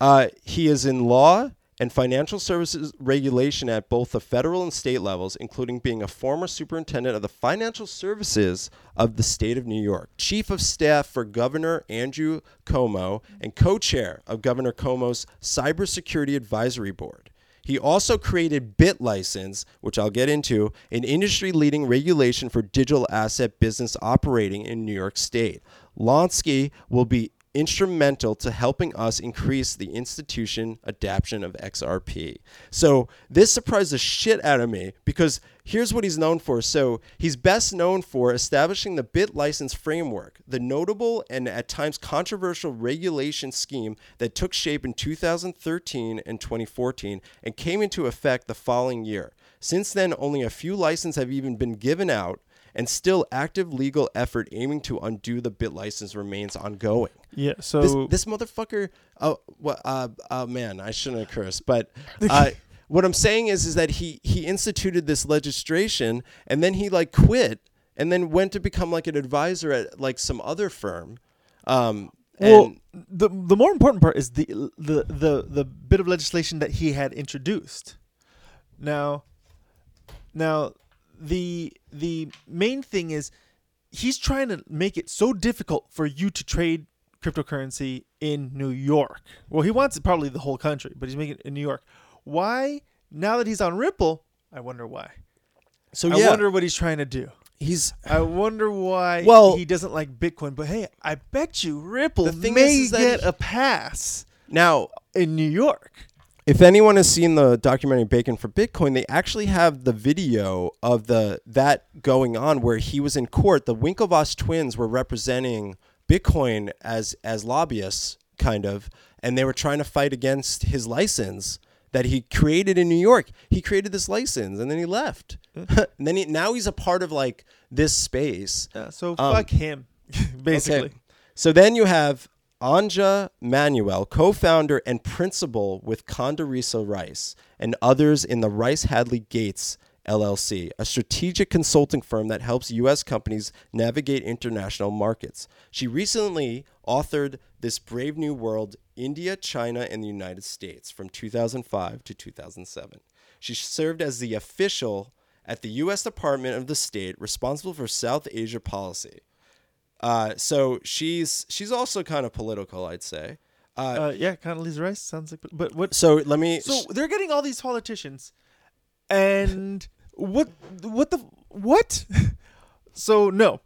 [SPEAKER 1] uh, he is in law and financial services regulation at both the federal and state levels, including being a former superintendent of the financial services of the state of New York, chief of staff for Governor Andrew Cuomo, and co chair of Governor Cuomo's Cybersecurity Advisory Board. He also created BitLicense, which I'll get into, an industry leading regulation for digital asset business operating in New York State. Lawsky will be instrumental to helping us increase the institution adaption of XRP. So this surprised the shit out of me because here's what he's known for. So he's best known for establishing the bit license framework, the notable and at times controversial regulation scheme that took shape in 2013 and 2014 and came into effect the following year. Since then, only a few licenses have even been given out, and still active legal effort aiming to undo the bit license remains ongoing.
[SPEAKER 2] Yeah. So
[SPEAKER 1] This, this motherfucker. Oh, well, uh, uh, man, I shouldn't have cursed, but uh, what I'm saying is, is that he he instituted this legislation, and then he like quit, and then went to become like an advisor at like some other firm. Um,
[SPEAKER 2] well,
[SPEAKER 1] and
[SPEAKER 2] the the more important part is the the the the bit of legislation that he had introduced. Now, now the the main thing is he's trying to make it so difficult for you to trade cryptocurrency in New York. Well, he wants it probably the whole country, but he's making it in New York. Why? Now that he's on Ripple, I wonder why.
[SPEAKER 1] so
[SPEAKER 2] I
[SPEAKER 1] yeah,
[SPEAKER 2] wonder what he's trying to do.
[SPEAKER 1] he's
[SPEAKER 2] I wonder why
[SPEAKER 1] Well-
[SPEAKER 2] he doesn't like Bitcoin. But hey, I bet you Ripple
[SPEAKER 1] The thing
[SPEAKER 2] may
[SPEAKER 1] is- is
[SPEAKER 2] get
[SPEAKER 1] he-
[SPEAKER 2] a pass
[SPEAKER 1] now
[SPEAKER 2] in New York.
[SPEAKER 1] If anyone has seen the documentary Banking for Bitcoin, they actually have the video of the that going on where he was in court. The Winklevoss twins were representing Bitcoin as as lobbyists, kind of, and they were trying to fight against his license that he created in New York. He created this license and then he left. and then he, now he's a part of like this space.
[SPEAKER 2] Yeah, so
[SPEAKER 1] Um,
[SPEAKER 2] fuck him, basically.
[SPEAKER 1] Okay. So then you have Anja Manuel, co-founder and principal with Condoleezza Rice and others in the Rice Hadley Gates LLC, a strategic consulting firm that helps U.S. companies navigate international markets. She recently authored This Brave New World India, China, and the United States from 2005 to 2007. She served as the official at the U.S. Department of the State responsible for South Asia policy. Uh, so she's she's also kind of political, I'd say. Uh,
[SPEAKER 2] Uh, yeah, Condoleezza Rice sounds like. But what?
[SPEAKER 1] so let me.
[SPEAKER 2] So they're getting all these politicians, and what? What the? What? so no,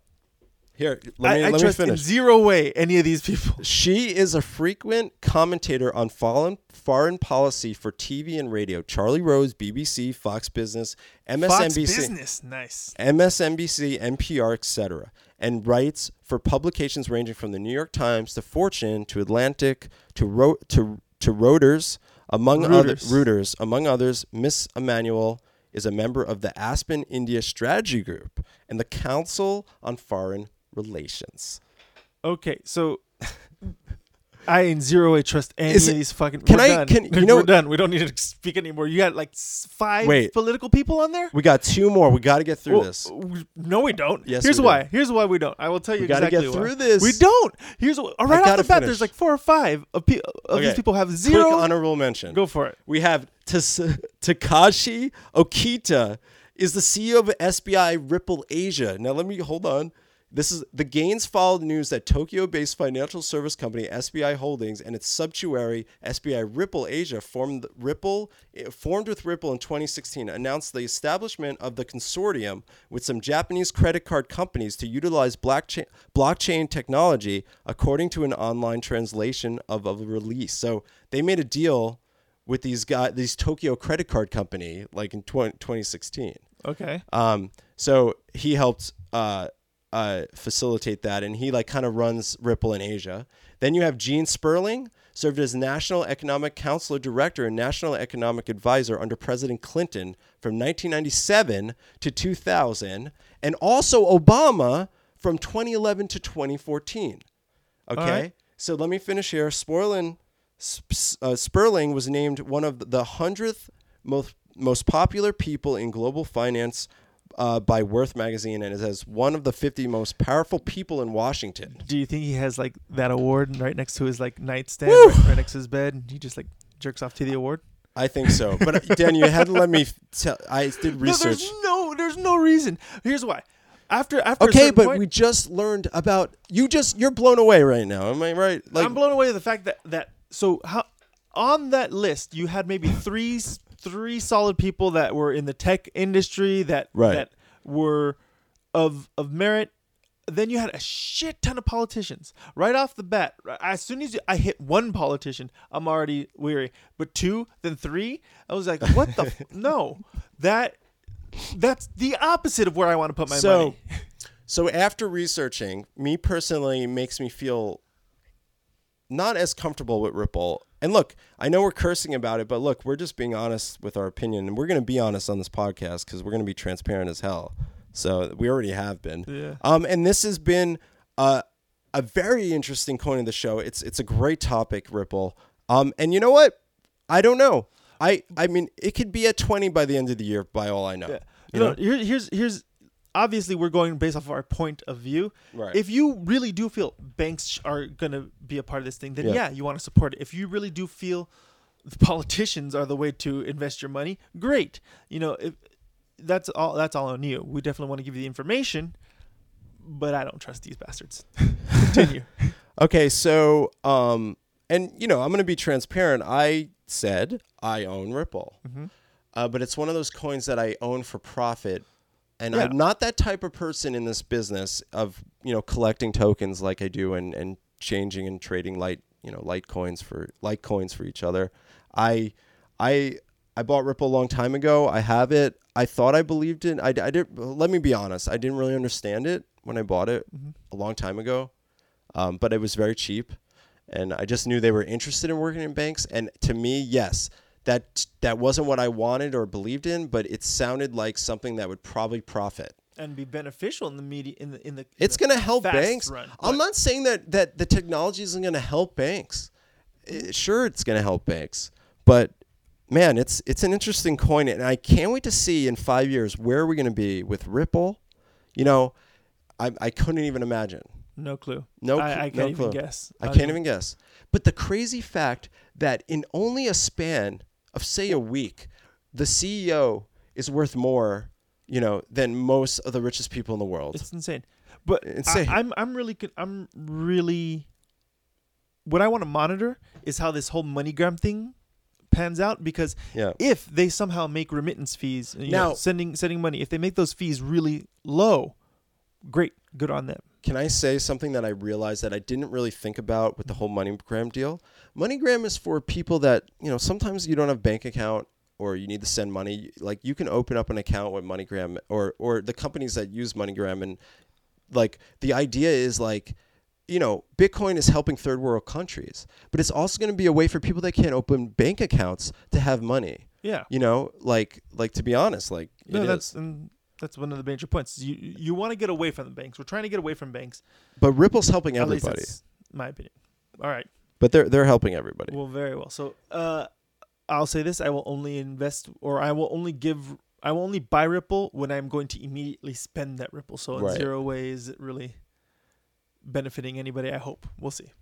[SPEAKER 1] here, let me
[SPEAKER 2] I, I
[SPEAKER 1] let me
[SPEAKER 2] trust in
[SPEAKER 1] finish.
[SPEAKER 2] zero way any of these people.
[SPEAKER 1] She is a frequent commentator on foreign foreign policy for TV and radio. Charlie Rose, BBC, Fox Business,
[SPEAKER 2] Fox
[SPEAKER 1] MSNBC,
[SPEAKER 2] Business, nice.
[SPEAKER 1] MSNBC, NPR, etc., and writes for publications ranging from the New York Times to Fortune to Atlantic to Ro- to to Reuters, among other
[SPEAKER 2] Reuters.
[SPEAKER 1] Reuters, among others. Miss Emanuel is a member of the Aspen India Strategy Group and the Council on Foreign Relations.
[SPEAKER 2] Okay, so I in zero way trust any
[SPEAKER 1] Is
[SPEAKER 2] of these fucking.
[SPEAKER 1] can
[SPEAKER 2] we're
[SPEAKER 1] I-
[SPEAKER 2] Done.
[SPEAKER 1] can- you
[SPEAKER 2] we're
[SPEAKER 1] know-
[SPEAKER 2] done. We don't need to speak anymore. You got like five
[SPEAKER 1] Wait.
[SPEAKER 2] political people on there.
[SPEAKER 1] We got two more. We got to get through
[SPEAKER 2] Well,
[SPEAKER 1] this.
[SPEAKER 2] w- No, we don't.
[SPEAKER 1] Yes,
[SPEAKER 2] Here's
[SPEAKER 1] we
[SPEAKER 2] why.
[SPEAKER 1] do.
[SPEAKER 2] Here's why we don't. I will tell you
[SPEAKER 1] We
[SPEAKER 2] exactly
[SPEAKER 1] get
[SPEAKER 2] why.
[SPEAKER 1] through this.
[SPEAKER 2] We don't. Here's wh- right off the bat.
[SPEAKER 1] finish.
[SPEAKER 2] There's like four or five of, pe- of these people have
[SPEAKER 1] Quick
[SPEAKER 2] zero.
[SPEAKER 1] honorable mention.
[SPEAKER 2] Go for it.
[SPEAKER 1] We have Takashi Okita is the CEO of SBI Ripple Asia. Now let me hold on. This is the gains followed news that Tokyo-based financial service company SBI Holdings and its subsidiary SBI Ripple Asia formed Ripple formed with Ripple in 2016 announced the establishment of the consortium with some Japanese credit card companies to utilize blockchain blockchain technology according to an online translation of a release. So they made a deal with these guys these Tokyo credit card company like in 20, 2016.
[SPEAKER 2] Okay.
[SPEAKER 1] Um, so he helped uh, uh, facilitate that, and he like kind of runs Ripple in Asia. Then you have Gene Sperling, served as National Economic Counselor Director and National Economic Advisor under President Clinton from 1997 to 2000, and also Obama from 2011 to 2014. Okay,
[SPEAKER 2] right.
[SPEAKER 1] so let me finish here. Sperling, uh, Sperling was named one of the hundredth most most popular people in global finance uh, by Worth magazine, and it has one of the 50 most powerful people in Washington.
[SPEAKER 2] Do you think he has like that award right next to his like nightstand, right, right next to his bed, and he just like jerks off to the award?
[SPEAKER 1] I think so. But uh, Dan, you had to let me tell. I did research.
[SPEAKER 2] No, there's no, there's no reason. Here's why. After after
[SPEAKER 1] Okay, but
[SPEAKER 2] point,
[SPEAKER 1] we just learned about you. Just you're blown away right now. Am I right? Like
[SPEAKER 2] I'm blown away the fact that that so how on that list you had maybe three three solid people that were in the tech industry that
[SPEAKER 1] Right.
[SPEAKER 2] that were of of merit. Then you had a shit ton of politicians right off the bat. As soon as I hit one politician, I'm already weary. But two, then three, I was like, "What the? f- no, that that's the opposite of where I want to put my
[SPEAKER 1] so.
[SPEAKER 2] money."
[SPEAKER 1] So after researching, me personally makes me feel not as comfortable with Ripple. And look, I know we're cursing about it, but look, we're just being honest with our opinion, and we're going to be honest on this podcast because we're going to be transparent as hell. So we already have been.
[SPEAKER 2] Yeah.
[SPEAKER 1] Um, and this has been uh, a very interesting coin of the show. It's it's a great topic, Ripple. Um, and you know what? I don't know. I I mean, it could be at twenty by the end of the year, by all I know.
[SPEAKER 2] Yeah.
[SPEAKER 1] You
[SPEAKER 2] no,
[SPEAKER 1] know?
[SPEAKER 2] here, here's here's obviously we're going based off of our point of view.
[SPEAKER 1] Right.
[SPEAKER 2] If you really do feel banks are gonna be a part of this thing, then
[SPEAKER 1] Yeah.
[SPEAKER 2] yeah, you want to support it. If you really do feel the politicians are the way to invest your money, great. You know, if that's all that's all on you. We definitely want to give you the information, but I don't trust these bastards. Continue.
[SPEAKER 1] Okay, so um, and you know, I'm going to be transparent. I said I own Ripple,
[SPEAKER 2] Mm-hmm.
[SPEAKER 1] uh, but it's one of those coins that I own for profit, and
[SPEAKER 2] Yeah.
[SPEAKER 1] I'm not that type of person in this business of you know collecting tokens like I do and and changing and trading light you know light coins for light coins for each other. I I I bought Ripple a long time ago. I have it. I thought I believed in. I, I did. Let me be honest. I didn't really understand it when I bought it
[SPEAKER 2] Mm-hmm.
[SPEAKER 1] a long time ago, um, but it was very cheap, and I just knew they were interested in working in banks. And to me, yes, that that wasn't what I wanted or believed in, but it sounded like something that would probably profit.
[SPEAKER 2] and be beneficial in the media in the in the. in
[SPEAKER 1] It's going to help banks.
[SPEAKER 2] Run,
[SPEAKER 1] I'm not saying that that the technology isn't going to help banks. Eh, sure, it's going to help banks, but man, it's it's an interesting coin, and I can't wait to see in five years where we're going to be with Ripple. You know, I I couldn't even imagine.
[SPEAKER 2] No clue.
[SPEAKER 1] No,
[SPEAKER 2] I, I can't
[SPEAKER 1] no
[SPEAKER 2] even
[SPEAKER 1] clue.
[SPEAKER 2] guess.
[SPEAKER 1] I
[SPEAKER 2] don't
[SPEAKER 1] can't even guess. But the crazy fact that in only a span of say a week, the CEO is worth more, you know, than most of the richest people in the world.
[SPEAKER 2] It's insane. But
[SPEAKER 1] Insane.
[SPEAKER 2] I, I'm I'm really I'm really what I want to monitor is how this whole MoneyGram thing pans out because
[SPEAKER 1] yeah.
[SPEAKER 2] if they somehow make remittance fees, you know,
[SPEAKER 1] Now-
[SPEAKER 2] sending sending money, if they make those fees really low, great, good on them.
[SPEAKER 1] Can I say something that I realized that I didn't really think about with the whole MoneyGram deal? MoneyGram is for people that, you know, sometimes you don't have bank account or you need to send money. Like you can open up an account with MoneyGram or or the companies that use MoneyGram and like the idea is like you know, Bitcoin is helping third world countries, but it's also going to be a way for people that can't open bank accounts to have money.
[SPEAKER 2] Yeah.
[SPEAKER 1] You know, like like to be honest, like
[SPEAKER 2] No, that's
[SPEAKER 1] is.
[SPEAKER 2] and that's one of the major points. You you want to get away from the banks. We're trying to get away from banks.
[SPEAKER 1] But Ripple's helping
[SPEAKER 2] At least
[SPEAKER 1] everybody.
[SPEAKER 2] that's my opinion. All right.
[SPEAKER 1] But they're they're helping everybody.
[SPEAKER 2] Well, very well. So, uh, I'll say this: I will only invest, or I will only give, I will only buy Ripple when I'm going to immediately spend that Ripple. So, in
[SPEAKER 1] Right.
[SPEAKER 2] zero way is it really benefiting anybody. I hope we'll see.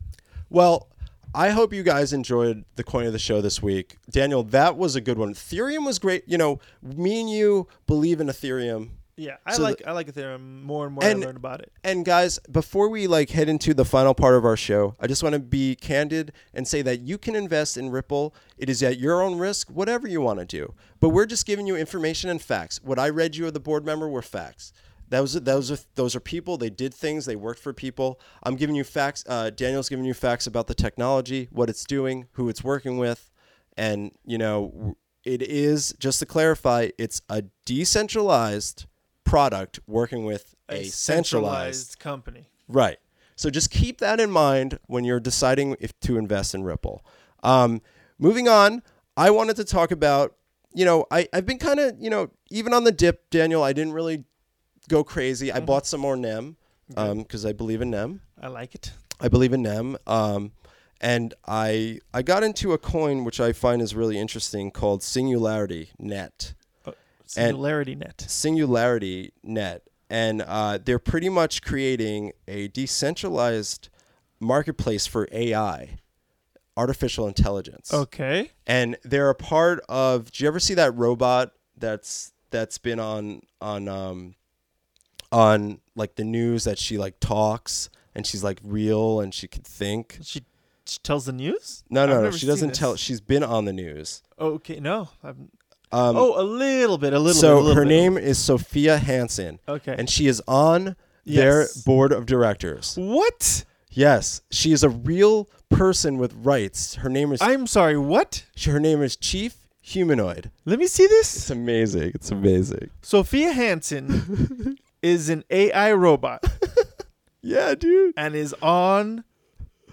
[SPEAKER 1] Well, I hope you guys enjoyed the coin of the show this week. Daniel, that was a good one. Ethereum was great. You know, me and you believe in Ethereum.
[SPEAKER 2] Yeah, I
[SPEAKER 1] So
[SPEAKER 2] like I like Ethereum more and more
[SPEAKER 1] And-
[SPEAKER 2] I learn about it.
[SPEAKER 1] And guys, before we like head into the final part of our show, I just want to be candid and say that you can invest in Ripple. It is at your own risk, whatever you want to do. But we're just giving you information and facts. What I read you as the board member were facts. Those are, those are those are people. They did things. They worked for people. I'm giving you facts. Uh, Daniel's giving you facts about the technology, what it's doing, who it's working with, and you know, it is just to clarify, it's a decentralized product working with a, centralized
[SPEAKER 2] company.
[SPEAKER 1] Right. So just keep that in mind when you're deciding if to invest in Ripple. Um, moving on, I wanted to talk about, you know, I, I've been kind of, you know, even on the dip, Daniel, I didn't really go crazy. I bought some more NEM because I believe in NEM.
[SPEAKER 2] I like it.
[SPEAKER 1] I believe in NEM. Um, and I I got into a coin which I find is really interesting called SingularityNET.
[SPEAKER 2] Singularity Net.
[SPEAKER 1] Singularity Net, and uh, they're pretty much creating a decentralized marketplace for AI, artificial intelligence.
[SPEAKER 2] Okay.
[SPEAKER 1] And they're a part of. Do you ever see that robot that's that's been on on um on like the news that she like talks and she's like real and she could think.
[SPEAKER 2] She, she tells the news.
[SPEAKER 1] No,
[SPEAKER 2] I've
[SPEAKER 1] no, no. She doesn't
[SPEAKER 2] this.
[SPEAKER 1] tell. She's been on the news.
[SPEAKER 2] Okay, no. I've,
[SPEAKER 1] Um,
[SPEAKER 2] oh, a little bit, a little.
[SPEAKER 1] so
[SPEAKER 2] bit, a little
[SPEAKER 1] her
[SPEAKER 2] bit.
[SPEAKER 1] name is Sophia Hanson,
[SPEAKER 2] Okay.
[SPEAKER 1] and she is on their
[SPEAKER 2] Yes.
[SPEAKER 1] board of directors.
[SPEAKER 2] what?
[SPEAKER 1] Yes, she is a real person with rights. Her name is
[SPEAKER 2] I'm sorry. What?
[SPEAKER 1] her name is Chief Humanoid.
[SPEAKER 2] Let me see this.
[SPEAKER 1] It's amazing. It's amazing.
[SPEAKER 2] Sophia Hanson is an AI robot
[SPEAKER 1] Yeah, dude.
[SPEAKER 2] and is on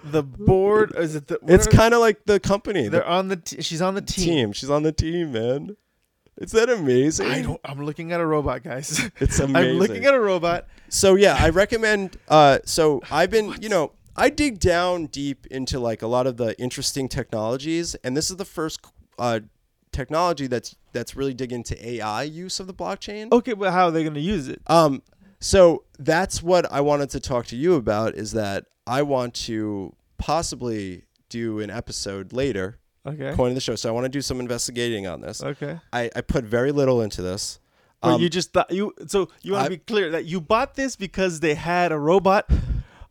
[SPEAKER 2] the board. Is it the?
[SPEAKER 1] It's kind of like the company,
[SPEAKER 2] They're
[SPEAKER 1] the
[SPEAKER 2] on the. T- she's on the team.
[SPEAKER 1] team. She's on the team, man. Is that amazing?
[SPEAKER 2] I don't. I'm looking at a robot, guys.
[SPEAKER 1] It's amazing.
[SPEAKER 2] I'm looking at a robot.
[SPEAKER 1] So yeah, I recommend. Uh, so I've been, you know, I dig down deep into like a lot of the interesting technologies, and this is the first uh, technology that's that's really digging into AI use of the blockchain.
[SPEAKER 2] Okay, but how are they going to use it?
[SPEAKER 1] Um, so that's what I wanted to talk to you about. Is that I want to possibly do an episode later,
[SPEAKER 2] Okay.
[SPEAKER 1] coin of the show. So I want to do some investigating on this.
[SPEAKER 2] Okay.
[SPEAKER 1] I, I put very little into this. Um,
[SPEAKER 2] you just thought you. So you want to be clear that you bought this because they had a robot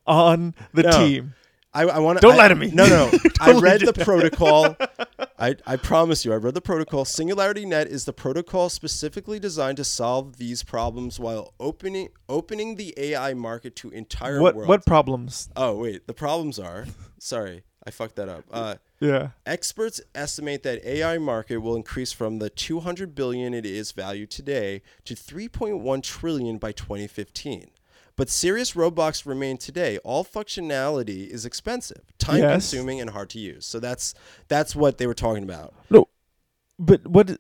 [SPEAKER 2] on the
[SPEAKER 1] No.
[SPEAKER 2] team.
[SPEAKER 1] I, I want to.
[SPEAKER 2] Don't lie to me.
[SPEAKER 1] No. no. I read the protocol. I, I promise you, I read the protocol. SingularityNET is the protocol specifically designed to solve these problems while opening opening the AI market to entire
[SPEAKER 2] What
[SPEAKER 1] world.
[SPEAKER 2] what problems?
[SPEAKER 1] Oh wait, the problems are. Sorry, I fucked that up. Uh,
[SPEAKER 2] Yeah.
[SPEAKER 1] Experts estimate that AI market will increase from the 200 billion it is valued today to 3.1 trillion by 2015. But serious robots remain today. All functionality is expensive, time
[SPEAKER 2] Yes.
[SPEAKER 1] consuming, and hard to use. So that's that's what they were talking about.
[SPEAKER 2] No, but what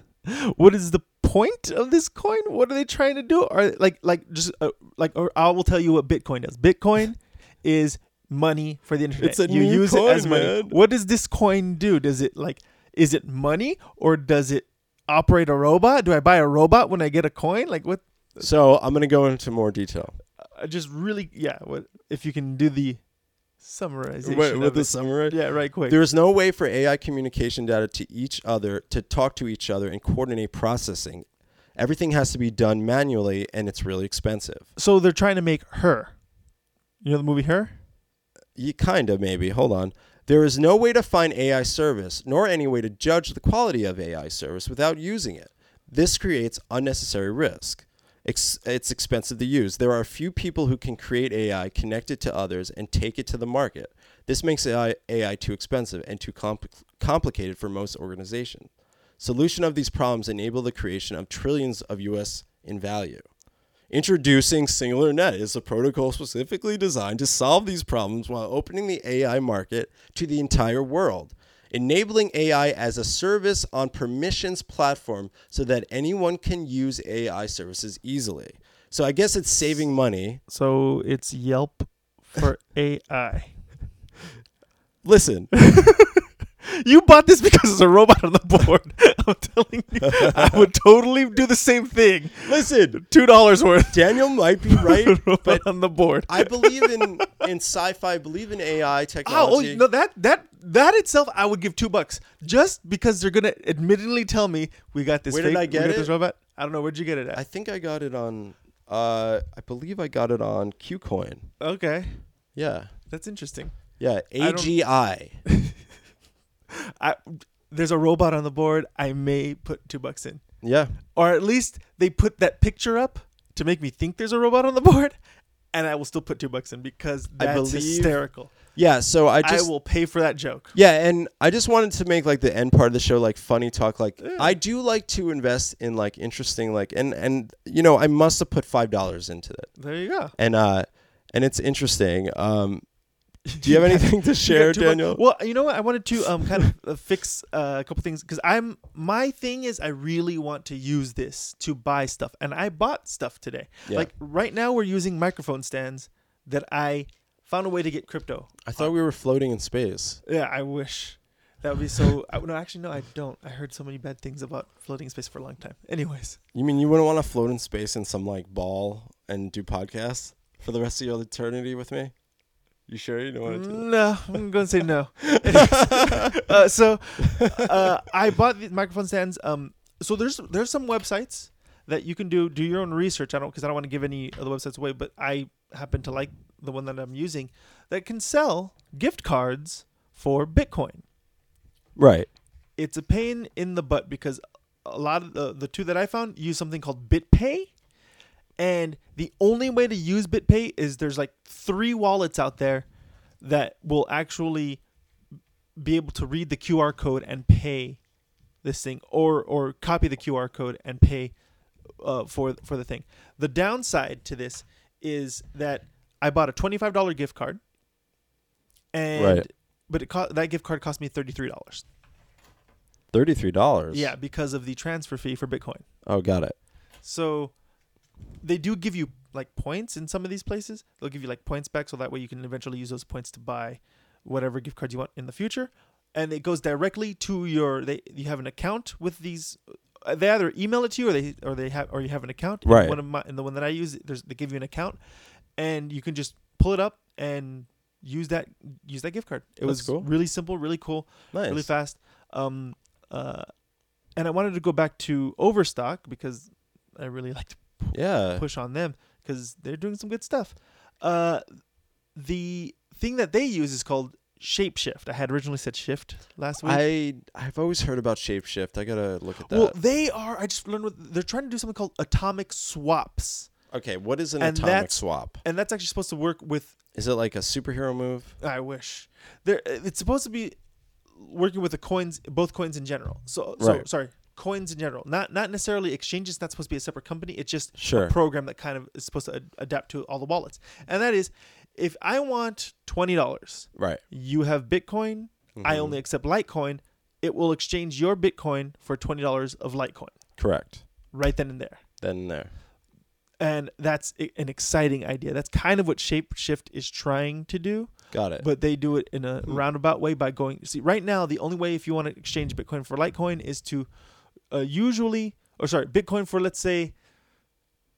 [SPEAKER 2] what is the point of this coin? What are they trying to do? Are like like just uh, like or I will tell you what Bitcoin does. Bitcoin is money for the internet.
[SPEAKER 1] It's a
[SPEAKER 2] you
[SPEAKER 1] new
[SPEAKER 2] use it as money.
[SPEAKER 1] man.
[SPEAKER 2] What does this coin do? Does it like is it money or does it operate a robot? Do I buy a robot when I get a coin? Like what?
[SPEAKER 1] So I'm gonna go into more detail.
[SPEAKER 2] I just really yeah. What if you can do the summarization
[SPEAKER 1] With,
[SPEAKER 2] of
[SPEAKER 1] with the summary,
[SPEAKER 2] Yeah, right. Quick.
[SPEAKER 1] There is no way for AI communication data to each other to talk to each other and coordinate processing. Everything has to be done manually, and it's really expensive.
[SPEAKER 2] so they're trying to make her. You know the movie Her?
[SPEAKER 1] You kind of maybe. Hold on. There is no way to find AI service, nor any way to judge the quality of AI service without using it. This creates unnecessary risk. Ex- it's expensive to use. There are a few people who can create AI, connect it to others, and take it to the market. This makes AI, AI too expensive and too compl- complicated for most organizations. Solution of these problems enable the creation of trillions of US in value. Introducing SingularNet is a protocol specifically designed to solve these problems while opening the AI market to the entire world, enabling AI as a service on permissions platform so that anyone can use AI services easily. So I guess it's saving money.
[SPEAKER 2] So it's Yelp for AI.
[SPEAKER 1] Listen,
[SPEAKER 2] You bought this because it's a robot on the board. I'm telling you, I would totally do the same thing.
[SPEAKER 1] Listen,
[SPEAKER 2] Two dollars worth.
[SPEAKER 1] Daniel might be right,
[SPEAKER 2] robot
[SPEAKER 1] but
[SPEAKER 2] on the board.
[SPEAKER 1] I believe in in sci-fi. I believe in AI
[SPEAKER 2] Oh,
[SPEAKER 1] technology.
[SPEAKER 2] oh no, that that that itself, I would give two bucks just because they're gonna admittedly tell me we got this.
[SPEAKER 1] Where did I get it?
[SPEAKER 2] This robot. I don't know. Where'd you get it at?
[SPEAKER 1] I think I got it on. Uh, I believe I got it on KuCoin.
[SPEAKER 2] okay,
[SPEAKER 1] Yeah,
[SPEAKER 2] that's interesting.
[SPEAKER 1] yeah. AGI.
[SPEAKER 2] I there's a robot on the board. I may put two bucks in,
[SPEAKER 1] Yeah,
[SPEAKER 2] or at least they put that picture up to make me think there's a robot on the board, and I will still put two bucks in because
[SPEAKER 1] I
[SPEAKER 2] that's
[SPEAKER 1] believe-
[SPEAKER 2] hysterical.
[SPEAKER 1] yeah. So I
[SPEAKER 2] I, will pay for that joke.
[SPEAKER 1] Yeah, and I just wanted to make like the end part of the show like funny talk. Like
[SPEAKER 2] Yeah.
[SPEAKER 1] I do like to invest in like interesting like and and you know I must have put five dollars into it
[SPEAKER 2] There you go.
[SPEAKER 1] and uh and it's interesting. Um, do you have anything to share,
[SPEAKER 2] got two bucks.
[SPEAKER 1] Daniel?
[SPEAKER 2] Well, you know what? I wanted to um kind of uh, fix uh, a couple things because I'm my thing is I really want to use this to buy stuff, and I bought stuff today.
[SPEAKER 1] Yeah.
[SPEAKER 2] Like right now, we're using microphone stands that I found a way to get crypto.
[SPEAKER 1] I thought we were floating in space.
[SPEAKER 2] Yeah, I wish that would be so. I, no, actually, no, I don't. I heard so many bad things about floating in space for a long time. Anyways,
[SPEAKER 1] You mean you wouldn't want to float in space in some like ball and do podcasts for the rest of your eternity with me? You sure you don't want to?
[SPEAKER 2] no, I'm gonna say no. Uh, so uh, I bought these microphone stands. Um, so there's there's some websites that you can do do your own research. I don't because I don't want to give any of the websites away, but I happen to like the one that I'm using that can sell gift cards for Bitcoin.
[SPEAKER 1] Right.
[SPEAKER 2] It's a pain in the butt because a lot of the the two that I found use something called BitPay. And the only way to use BitPay is there's like three wallets out there that will actually be able to read the QR code and pay this thing, or or copy the QR code and pay uh, for for the thing. The downside to this is that I bought a twenty five dollar gift card, and
[SPEAKER 1] Right.
[SPEAKER 2] but it co- that gift card cost me thirty three dollars.
[SPEAKER 1] Thirty-three dollars.
[SPEAKER 2] Yeah, because of the transfer fee for Bitcoin.
[SPEAKER 1] Oh, got it.
[SPEAKER 2] So they do give you like points in some of these places. They'll give you like points back so that way you can eventually use those points to buy whatever gift cards you want in the future. And it goes directly to your they you have an account with these uh, they either email it to you or they or they have or you have an account.
[SPEAKER 1] Right.
[SPEAKER 2] One of my in the one that I use there's they give you an account and you can just pull it up and use that use that gift card. It
[SPEAKER 1] That's
[SPEAKER 2] was
[SPEAKER 1] cool.
[SPEAKER 2] really simple, really cool
[SPEAKER 1] Nice.
[SPEAKER 2] really fast. Um, uh, and I wanted to go back to Overstock because I really like to
[SPEAKER 1] Yeah.
[SPEAKER 2] push on them because they're doing some good stuff. Uh, the thing that they use is called Shapeshift. I had originally said Shift last week.
[SPEAKER 1] I I've always heard about shapeshift. I gotta look at that.
[SPEAKER 2] well, they are. I just learned what they're trying to do something called atomic swaps,
[SPEAKER 1] okay, what is an
[SPEAKER 2] and
[SPEAKER 1] atomic swap?
[SPEAKER 2] and that's actually supposed to work with.
[SPEAKER 1] Is it like a superhero move?
[SPEAKER 2] I wish there. It's supposed to be working with the coins, both coins in general. So, so
[SPEAKER 1] Right.
[SPEAKER 2] sorry, coins in general, not not necessarily exchanges. Not supposed to be a separate company. It's just
[SPEAKER 1] Sure.
[SPEAKER 2] a program that kind of is supposed to ad- adapt to all the wallets. And that is, if I want twenty dollars,
[SPEAKER 1] Right.
[SPEAKER 2] you have Bitcoin. I
[SPEAKER 1] Mhm.
[SPEAKER 2] only accept Litecoin. It will exchange your Bitcoin for twenty dollars of Litecoin
[SPEAKER 1] Correct.
[SPEAKER 2] right then and there.
[SPEAKER 1] Then and there.
[SPEAKER 2] And that's an exciting idea. That's kind of what Shapeshift is trying to do.
[SPEAKER 1] Got it.
[SPEAKER 2] but they do it in a
[SPEAKER 1] Hmm.
[SPEAKER 2] roundabout way by going see right now the only way if you want to exchange bitcoin for litecoin is to uh, usually or sorry bitcoin for let's say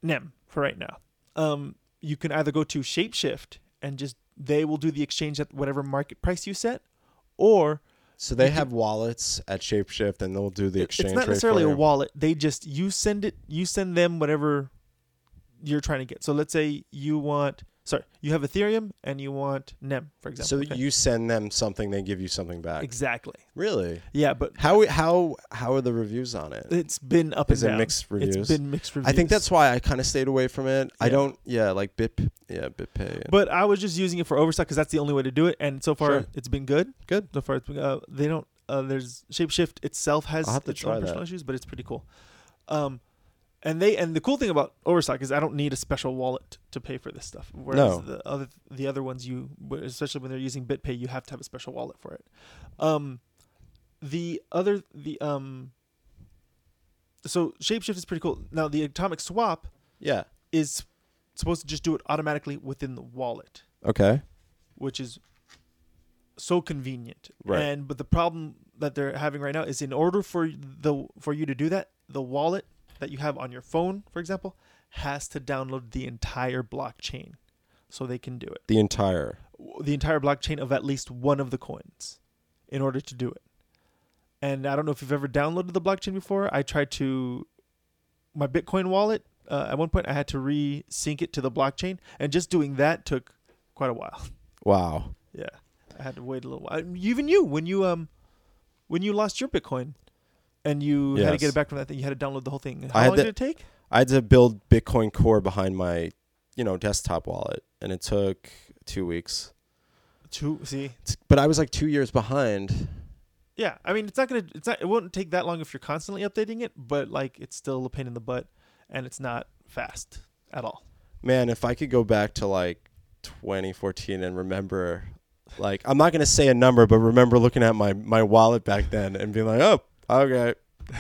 [SPEAKER 2] nem for right now. Um, you can either go to shapeshift and just they will do the exchange at whatever market price you set or
[SPEAKER 1] so they have wallets at Shapeshift, and they'll do the exchange.
[SPEAKER 2] it's not necessarily a wallet. They just you send it you send them whatever you're trying to get. So let's say you want sorry you have ethereum and you want nem for example
[SPEAKER 1] So
[SPEAKER 2] okay?
[SPEAKER 1] you send them something, they give you something back.
[SPEAKER 2] exactly
[SPEAKER 1] Really?
[SPEAKER 2] yeah but
[SPEAKER 1] How how how are the reviews on it?
[SPEAKER 2] It's been up
[SPEAKER 1] Is
[SPEAKER 2] and
[SPEAKER 1] it
[SPEAKER 2] down.
[SPEAKER 1] mixed reviews?
[SPEAKER 2] It's been mixed reviews.
[SPEAKER 1] I think that's why I kind of stayed away from it. I don't. Yeah, like Bip. Yeah, BitPay. yeah.
[SPEAKER 2] But I was just using it for Overstock because that's the only way to do it, and so far
[SPEAKER 1] Sure.
[SPEAKER 2] it's been good.
[SPEAKER 1] Good.
[SPEAKER 2] So far, it's been, uh, they don't. Uh, there's Shapeshift itself has
[SPEAKER 1] I'll have to
[SPEAKER 2] its own
[SPEAKER 1] that.
[SPEAKER 2] personal issues, but it's pretty cool. Um, and they and the cool thing about Overstock is I don't need a special wallet to pay for this stuff. Whereas
[SPEAKER 1] No.
[SPEAKER 2] the other the other ones you, especially when they're using BitPay, you have to have a special wallet for it. Um, the other the um. So Shapeshift is pretty cool. Now the Atomic Swap
[SPEAKER 1] yeah.
[SPEAKER 2] is supposed to just do it automatically within the wallet,
[SPEAKER 1] Okay.
[SPEAKER 2] which is so convenient.
[SPEAKER 1] Right.
[SPEAKER 2] And but the problem that they're having right now is in order for the for you to do that, the wallet that you have on your phone, for example, has to download the entire blockchain, so they can do it.
[SPEAKER 1] The entire.
[SPEAKER 2] The entire blockchain of at least one of the coins, in order to do it. And I don't know if you've ever downloaded the blockchain before. I tried to my Bitcoin wallet. Uh, at one point, I had to re-sync it to the blockchain, and just doing that took quite a while.
[SPEAKER 1] Wow.
[SPEAKER 2] Yeah, I had to wait a little while. Even you, when you um, when you lost your Bitcoin, and you had to get it back from that thing, you had to download the whole thing. How
[SPEAKER 1] I had
[SPEAKER 2] long
[SPEAKER 1] to-
[SPEAKER 2] did it take?
[SPEAKER 1] I had to build Bitcoin Core behind my, you know, desktop wallet, and it took two weeks.
[SPEAKER 2] Two. See,
[SPEAKER 1] But I was like two years behind.
[SPEAKER 2] yeah. I mean, it's not gonna. It's not. It won't take that long if you're constantly updating it, but like, it's still a pain in the butt, and it's not fast at all.
[SPEAKER 1] Man, if I could go back to like 2014 and remember, like, I'm not gonna say a number, but remember looking at my my wallet back then and being like, oh, okay,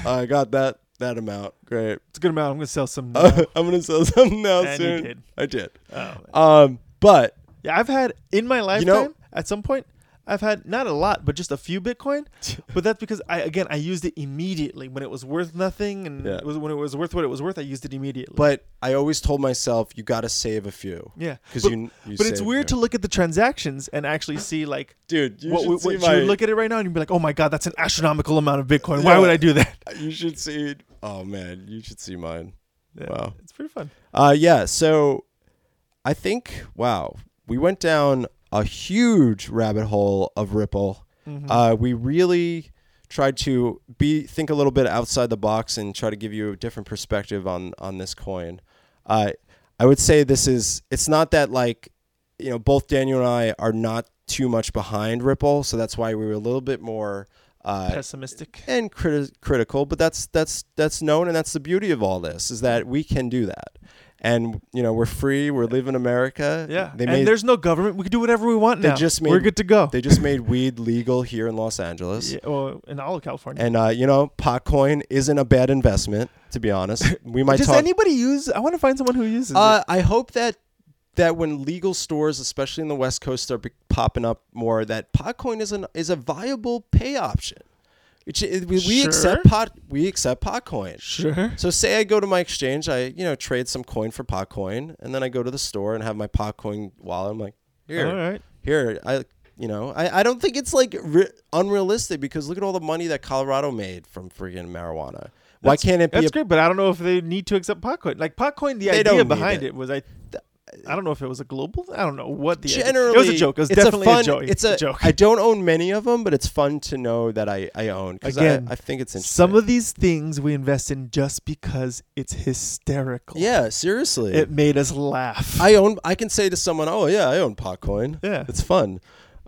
[SPEAKER 1] I got that that amount, great.
[SPEAKER 2] It's a good amount. I'm gonna sell some. now.
[SPEAKER 1] I'm gonna sell something now
[SPEAKER 2] and you
[SPEAKER 1] soon.
[SPEAKER 2] did.
[SPEAKER 1] I did.
[SPEAKER 2] Oh, man.
[SPEAKER 1] Um, but
[SPEAKER 2] Yeah, I've had in my lifetime
[SPEAKER 1] know-
[SPEAKER 2] at some point. I've had not a lot, but just a few Bitcoin. but that's because I again I used it immediately when it was worth nothing, and
[SPEAKER 1] Yeah.
[SPEAKER 2] it was when it was worth what it was worth. I used it immediately.
[SPEAKER 1] but I always told myself you got to save a few
[SPEAKER 2] yeah,
[SPEAKER 1] because you, you.
[SPEAKER 2] but it's weird to look at the transactions and actually see like
[SPEAKER 1] dude. You
[SPEAKER 2] what,
[SPEAKER 1] should
[SPEAKER 2] what,
[SPEAKER 1] see
[SPEAKER 2] what
[SPEAKER 1] my.
[SPEAKER 2] you look at it right now and you'd be like, oh my god, that's an astronomical amount of Bitcoin. Why
[SPEAKER 1] Yeah.
[SPEAKER 2] would I do that?
[SPEAKER 1] you should see. Oh man, you should see mine. Wow.
[SPEAKER 2] it's pretty fun.
[SPEAKER 1] Uh, yeah. So I think wow, we went down a huge rabbit hole of Ripple.
[SPEAKER 2] Mhm.
[SPEAKER 1] Uh, we really tried to be think a little bit outside the box and try to give you a different perspective on on this coin. Uh, I would say this is it's not that like you know both Daniel and I are not too much behind Ripple, so that's why we were a little bit more. Uh,
[SPEAKER 2] Pessimistic.
[SPEAKER 1] and criti- critical, but that's that's that's known, and that's the beauty of all this is that we can do that, and you know we're free, we're living America.
[SPEAKER 2] Yeah,
[SPEAKER 1] they
[SPEAKER 2] and
[SPEAKER 1] made
[SPEAKER 2] there's no government. We can do whatever we want
[SPEAKER 1] They
[SPEAKER 2] now.
[SPEAKER 1] just
[SPEAKER 2] We're
[SPEAKER 1] made-
[SPEAKER 2] good to go.
[SPEAKER 1] they just made weed legal here in Los Angeles,
[SPEAKER 2] yeah, well, in all of California.
[SPEAKER 1] and uh, you know Potcoin isn't a bad investment to be honest. We might
[SPEAKER 2] Does
[SPEAKER 1] talk.
[SPEAKER 2] anybody use? I want to find someone who uses
[SPEAKER 1] Uh, I hope that that when legal stores, especially in the West Coast, start be- popping up more, that Potcoin is an is a viable pay option. Which we, we
[SPEAKER 2] Sure.
[SPEAKER 1] accept pot we accept Potcoin.
[SPEAKER 2] it. Sure.
[SPEAKER 1] So say I go to my exchange, I you know trade some coin for Potcoin, and then I go to the store and have my Potcoin wallet. I'm like, here,
[SPEAKER 2] All right.
[SPEAKER 1] here, I you know I, I don't think it's like re- unrealistic because look at all the money that Colorado made from freaking marijuana. Why
[SPEAKER 2] That's-
[SPEAKER 1] can't it be?
[SPEAKER 2] That's
[SPEAKER 1] A,
[SPEAKER 2] great, but I don't know if they need to accept Potcoin. Like Potcoin, the idea behind
[SPEAKER 1] it.
[SPEAKER 2] it. was I. I don't know if it was a global. I don't know what the idea-
[SPEAKER 1] generally,
[SPEAKER 2] it was a joke. It was
[SPEAKER 1] it's
[SPEAKER 2] definitely
[SPEAKER 1] a fun.
[SPEAKER 2] joke.
[SPEAKER 1] It's a,
[SPEAKER 2] joke.
[SPEAKER 1] I don't own many of them, but it's fun to know that I I own because I,
[SPEAKER 2] Again,
[SPEAKER 1] I think it's interesting.
[SPEAKER 2] Some of these things we invest in just because it's hysterical.
[SPEAKER 1] yeah, seriously.
[SPEAKER 2] It made us laugh.
[SPEAKER 1] I own. I can say to someone, "Oh yeah, I own Potcoin."
[SPEAKER 2] yeah.
[SPEAKER 1] It's fun.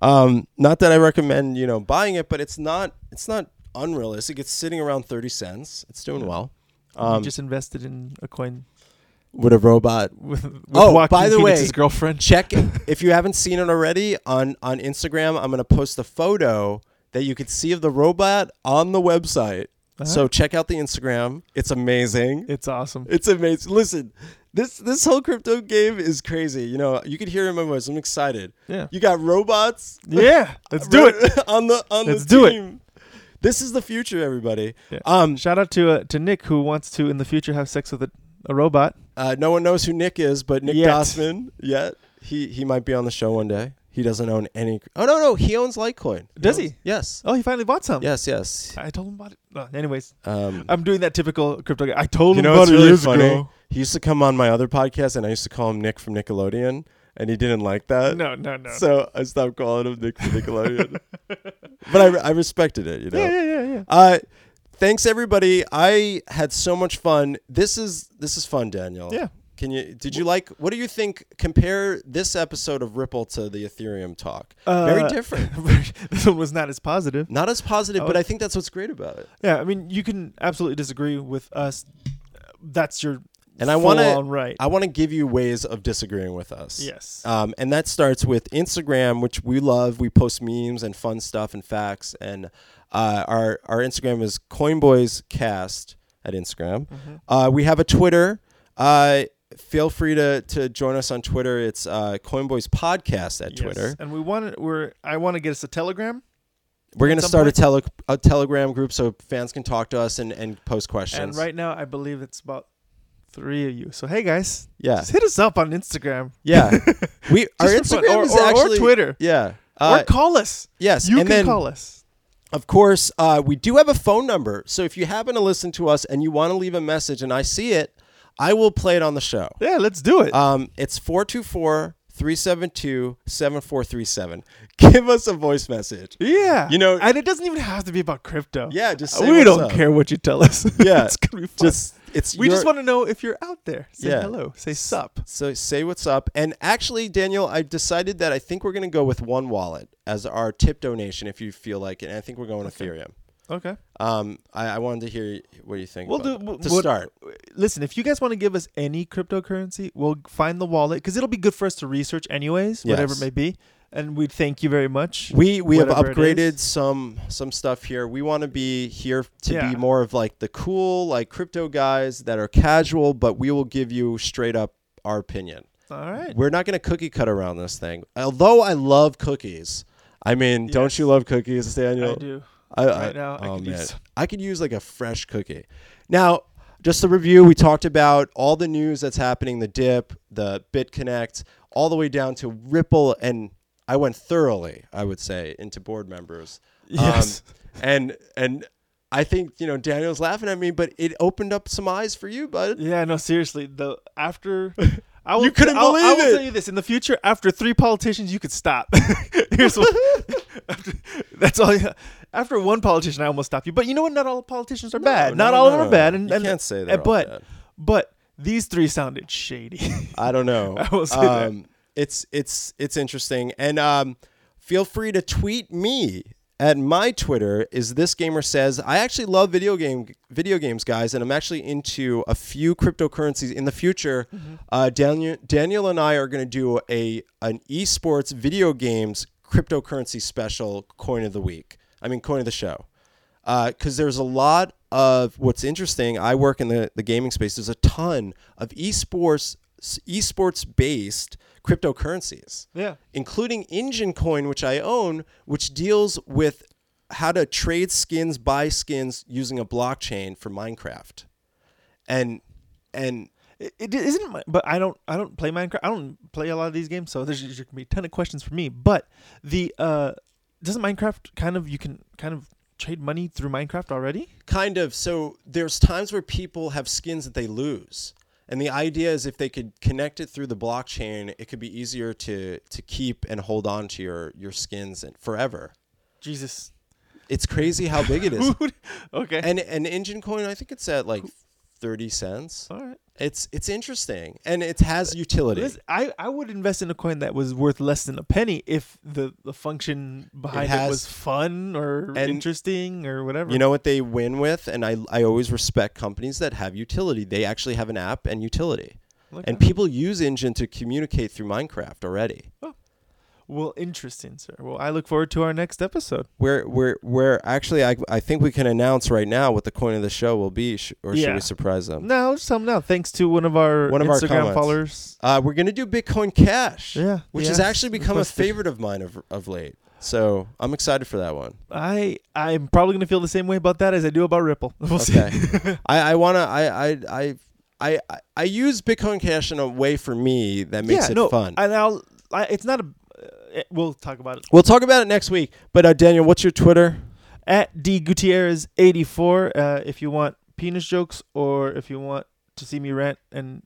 [SPEAKER 1] Um, not that I recommend you know buying it, but it's not it's not unrealistic. It's sitting around thirty cents. It's doing
[SPEAKER 2] Yeah.
[SPEAKER 1] well.
[SPEAKER 2] you
[SPEAKER 1] Um,
[SPEAKER 2] just invested in a coin
[SPEAKER 1] with a robot.
[SPEAKER 2] with, with
[SPEAKER 1] Oh,
[SPEAKER 2] Joaquin
[SPEAKER 1] by the
[SPEAKER 2] Phoenix's
[SPEAKER 1] way,
[SPEAKER 2] girlfriend.
[SPEAKER 1] Check if you haven't seen it already on on Instagram. I'm gonna post a photo that you could see of the robot on the website. So check out the Instagram. It's amazing.
[SPEAKER 2] it's awesome.
[SPEAKER 1] It's amazing. Listen, this this whole crypto game is crazy. You know, you could hear in my voice. I'm excited.
[SPEAKER 2] Yeah.
[SPEAKER 1] You got robots.
[SPEAKER 2] Yeah. Let's do it.
[SPEAKER 1] on the on
[SPEAKER 2] Let's
[SPEAKER 1] the
[SPEAKER 2] do it.
[SPEAKER 1] This is the future, everybody.
[SPEAKER 2] Yeah.
[SPEAKER 1] Um,
[SPEAKER 2] Shout out to uh, to Nick who wants to in the future have sex with a, a robot.
[SPEAKER 1] uh, no one knows who Nick is, but Nick
[SPEAKER 2] Yet.
[SPEAKER 1] Dossman, yet he he might be on the show one day. He doesn't own any. Oh no, no, he owns Litecoin.
[SPEAKER 2] Does
[SPEAKER 1] owns-
[SPEAKER 2] he?
[SPEAKER 1] Yes,
[SPEAKER 2] Oh, he finally bought some.
[SPEAKER 1] yes, yes.
[SPEAKER 2] I told him about it. Uh, anyways,
[SPEAKER 1] Um,
[SPEAKER 2] I'm doing that typical crypto guy. I told
[SPEAKER 1] you
[SPEAKER 2] him
[SPEAKER 1] know
[SPEAKER 2] about
[SPEAKER 1] what's
[SPEAKER 2] it
[SPEAKER 1] really
[SPEAKER 2] years
[SPEAKER 1] funny?
[SPEAKER 2] ago.
[SPEAKER 1] He used to come on my other podcast, and I used to call him Nick from Nickelodeon, and he didn't like that.
[SPEAKER 2] No, no, no.
[SPEAKER 1] So I stopped calling him Nick from Nickelodeon. but I, I respected it, you know.
[SPEAKER 2] yeah, yeah, yeah, yeah.
[SPEAKER 1] Uh, thanks everybody. I had so much fun. This is this is fun, Daniel.
[SPEAKER 2] Yeah.
[SPEAKER 1] Can you? Did you like? What do you think? Compare this episode of Ripple to the Ethereum talk.
[SPEAKER 2] Uh,
[SPEAKER 1] Very different.
[SPEAKER 2] this one was not as positive.
[SPEAKER 1] Not as positive,
[SPEAKER 2] Oh.
[SPEAKER 1] but I think that's what's great about it.
[SPEAKER 2] Yeah, I mean, you can absolutely disagree with us. That's your
[SPEAKER 1] And I wanna-
[SPEAKER 2] full-on right.
[SPEAKER 1] I want to give you ways of disagreeing with us.
[SPEAKER 2] yes.
[SPEAKER 1] Um, and that starts with Instagram, which we love. We post memes and fun stuff and facts. And uh, our our Instagram is CoinboysCast at Instagram.
[SPEAKER 2] Mhm.
[SPEAKER 1] Uh, we have a Twitter. Uh, feel free to, to join us on Twitter. It's uh, Coinboys Podcast at
[SPEAKER 2] Yes.
[SPEAKER 1] Twitter.
[SPEAKER 2] and we want to. We're. I want to get us a Telegram.
[SPEAKER 1] We're gonna
[SPEAKER 2] some
[SPEAKER 1] start a, tele- a Telegram group so fans can talk to us and, and post questions.
[SPEAKER 2] And right now, I believe it's about three of you. So hey, guys,
[SPEAKER 1] Yeah.
[SPEAKER 2] just hit us up on Instagram.
[SPEAKER 1] Yeah. we our
[SPEAKER 2] Just for fun.
[SPEAKER 1] Instagram
[SPEAKER 2] or,
[SPEAKER 1] is
[SPEAKER 2] or, or
[SPEAKER 1] actually
[SPEAKER 2] Twitter,
[SPEAKER 1] Yeah. Uh,
[SPEAKER 2] or call us.
[SPEAKER 1] yes.
[SPEAKER 2] You
[SPEAKER 1] and
[SPEAKER 2] can
[SPEAKER 1] then
[SPEAKER 2] call us.
[SPEAKER 1] Of course, uh, we do have a phone number. So if you happen to listen to us and you want to leave a message and I see it, I will play it on the show.
[SPEAKER 2] Yeah, let's do it.
[SPEAKER 1] Um, it's 424 372 7437. Give us a voice message.
[SPEAKER 2] yeah,
[SPEAKER 1] you know-
[SPEAKER 2] and it doesn't even have to be about crypto.
[SPEAKER 1] Yeah, just say
[SPEAKER 2] we don't
[SPEAKER 1] up.
[SPEAKER 2] care what you tell us.
[SPEAKER 1] Yeah,
[SPEAKER 2] it's gonna be fun.
[SPEAKER 1] Just it's
[SPEAKER 2] we
[SPEAKER 1] your-
[SPEAKER 2] just want to know if you're out there. Say
[SPEAKER 1] Yeah.
[SPEAKER 2] hello. Say sup.
[SPEAKER 1] So say what's up. And actually, Daniel, I decided that I think we're going to go with one wallet as our tip donation if you feel like it. And I think we're going Ethereum.
[SPEAKER 2] Okay.
[SPEAKER 1] Um, I, I wanted to hear what you think.
[SPEAKER 2] We'll
[SPEAKER 1] about
[SPEAKER 2] do we'll-
[SPEAKER 1] to
[SPEAKER 2] we'll-
[SPEAKER 1] start.
[SPEAKER 2] Listen, if you guys want to give us any cryptocurrency, we'll find the wallet because it'll be good for us to research anyways, whatever it may be. And we thank you very much.
[SPEAKER 1] We we have upgraded some some stuff here. We want to be here to
[SPEAKER 2] Yeah.
[SPEAKER 1] be more of like the cool like crypto guys that are casual, but we will give you straight up our opinion.
[SPEAKER 2] All right.
[SPEAKER 1] We're not going to cookie cut around this thing. Although I love cookies. I mean, don't you love cookies, Daniel?
[SPEAKER 2] I do.
[SPEAKER 1] I,
[SPEAKER 2] Right now, I
[SPEAKER 1] oh
[SPEAKER 2] could
[SPEAKER 1] man,
[SPEAKER 2] use.
[SPEAKER 1] I could use like a fresh cookie. Now, just to review, we talked about all the news that's happening: the dip, the BitConnect, all the way down to Ripple, and I went thoroughly, I would say, into board members.
[SPEAKER 2] Yes.
[SPEAKER 1] Um, and and I think you know Daniel's laughing at me, but it opened up some eyes for you, bud.
[SPEAKER 2] yeah. No, seriously. The after. I will,
[SPEAKER 1] You couldn't
[SPEAKER 2] I'll- I
[SPEAKER 1] believe
[SPEAKER 2] will
[SPEAKER 1] it.
[SPEAKER 2] tell you this: in the future, after three politicians, you could stop. Here's what. after, that's all. You, after one politician, I almost stopped you. But you know what? Not all politicians are bad.
[SPEAKER 1] No,
[SPEAKER 2] Not
[SPEAKER 1] no,
[SPEAKER 2] all of
[SPEAKER 1] no,
[SPEAKER 2] them
[SPEAKER 1] no.
[SPEAKER 2] are bad. And,
[SPEAKER 1] you
[SPEAKER 2] and
[SPEAKER 1] can't say that.
[SPEAKER 2] but but these three sounded shady.
[SPEAKER 1] I don't know.
[SPEAKER 2] I will say that.
[SPEAKER 1] It's it's it's interesting, and um, feel free to tweet me at my Twitter. Is this gamer says I actually love video game video games, guys, and I'm actually into a few cryptocurrencies in the future.
[SPEAKER 2] Mm-hmm.
[SPEAKER 1] Uh, Daniel Daniel and I are going to do a an esports video games cryptocurrency special coin of the week. I mean coin of the show because there's a lot of what's interesting. I work in the, the gaming space. There's a ton of esports esports based cryptocurrencies,
[SPEAKER 2] yeah.
[SPEAKER 1] including Enjin Coin, which I own, which deals with how to trade skins, buy skins using a blockchain for Minecraft, and and
[SPEAKER 2] It, it isn't, my, but I don't. I don't play Minecraft. I don't play a lot of these games, so there's, there's gonna be a ton of questions for me. But the uh, doesn't Minecraft kind of you can kind of trade money through Minecraft already?
[SPEAKER 1] kind of so there's times where people have skins that they lose and the idea is if they could connect it through the blockchain it could be easier to to keep and hold on to your your skins and forever
[SPEAKER 2] Jesus.
[SPEAKER 1] it's crazy how big it is
[SPEAKER 2] okay.
[SPEAKER 1] and an Enjin Coin i think it's at like 30 cents.
[SPEAKER 2] All right.
[SPEAKER 1] it's it's interesting and it has utility.
[SPEAKER 2] Listen, I, I would invest in a coin that was worth less than a penny if the, the function behind it,
[SPEAKER 1] has-
[SPEAKER 2] was fun or interesting or whatever.
[SPEAKER 1] you know what they win with? And i i always respect companies that have utility. They actually have an app and utility.
[SPEAKER 2] Okay.
[SPEAKER 1] and people use Enjin to communicate through minecraft already oh.
[SPEAKER 2] Well, interesting, sir. Well, I look forward to our next episode.
[SPEAKER 1] We're we're we're actually I I think we can announce right now what the coin of the show will be, sh- or should
[SPEAKER 2] Yeah.
[SPEAKER 1] we surprise them?
[SPEAKER 2] No, just tell them now. Thanks to one of our
[SPEAKER 1] One of our
[SPEAKER 2] Instagram
[SPEAKER 1] comments.
[SPEAKER 2] followers.
[SPEAKER 1] Uh, we're gonna do Bitcoin Cash,
[SPEAKER 2] Yeah,
[SPEAKER 1] which has actually become
[SPEAKER 2] requested.
[SPEAKER 1] a favorite of mine of of late. So I'm excited for that one.
[SPEAKER 2] I I'm probably gonna feel the same way about that as I do about Ripple. We'll see.
[SPEAKER 1] I I wanna I I I. I, I, I use Bitcoin Cash in a way for me that makes it
[SPEAKER 2] no,
[SPEAKER 1] fun.
[SPEAKER 2] And I'll. I, it's not a. Uh, we'll talk about it
[SPEAKER 1] we'll talk about it next week. But uh, Daniel, what's your Twitter?
[SPEAKER 2] at d gutierrez eighty four. Uh, if you want penis jokes or if you want to see me rant and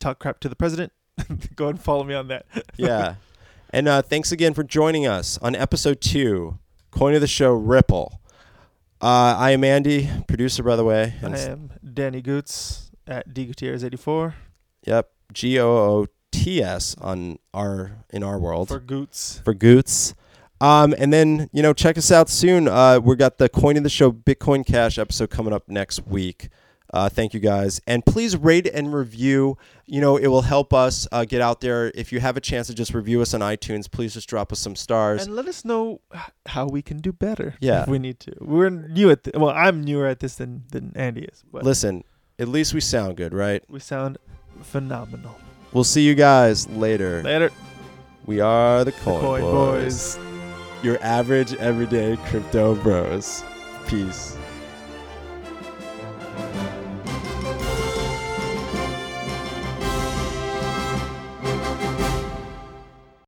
[SPEAKER 2] talk crap to the president, go ahead and follow me on that.
[SPEAKER 1] Yeah. and uh, thanks again for joining us on episode two, Coin of the Show Ripple. Uh, I am Andy, producer, by the way. And
[SPEAKER 2] I am Danny Goots at d gutierrez eighty four
[SPEAKER 1] Yep, G O O T S on our in our world
[SPEAKER 2] for Goots.
[SPEAKER 1] for,
[SPEAKER 2] Goots.
[SPEAKER 1] Goots. Um, and then you know, check us out soon. Uh, we got the Coin of the Show Bitcoin Cash episode coming up next week. Uh, thank you guys, and please rate and review. You know, it will help us uh, get out there. If you have a chance to just review us on iTunes, please just drop us some stars.
[SPEAKER 2] And let us know how we can do better.
[SPEAKER 1] Yeah.
[SPEAKER 2] if we need to. We're new at. Th- well, I'm newer at this than than Andy is, but
[SPEAKER 1] Listen, at least we sound good, right?
[SPEAKER 2] we sound phenomenal.
[SPEAKER 1] We'll see you guys later.
[SPEAKER 2] Later.
[SPEAKER 1] We are the Coin, the
[SPEAKER 2] Coin
[SPEAKER 1] Boys.
[SPEAKER 2] Boys.
[SPEAKER 1] Your average everyday crypto bros. Peace.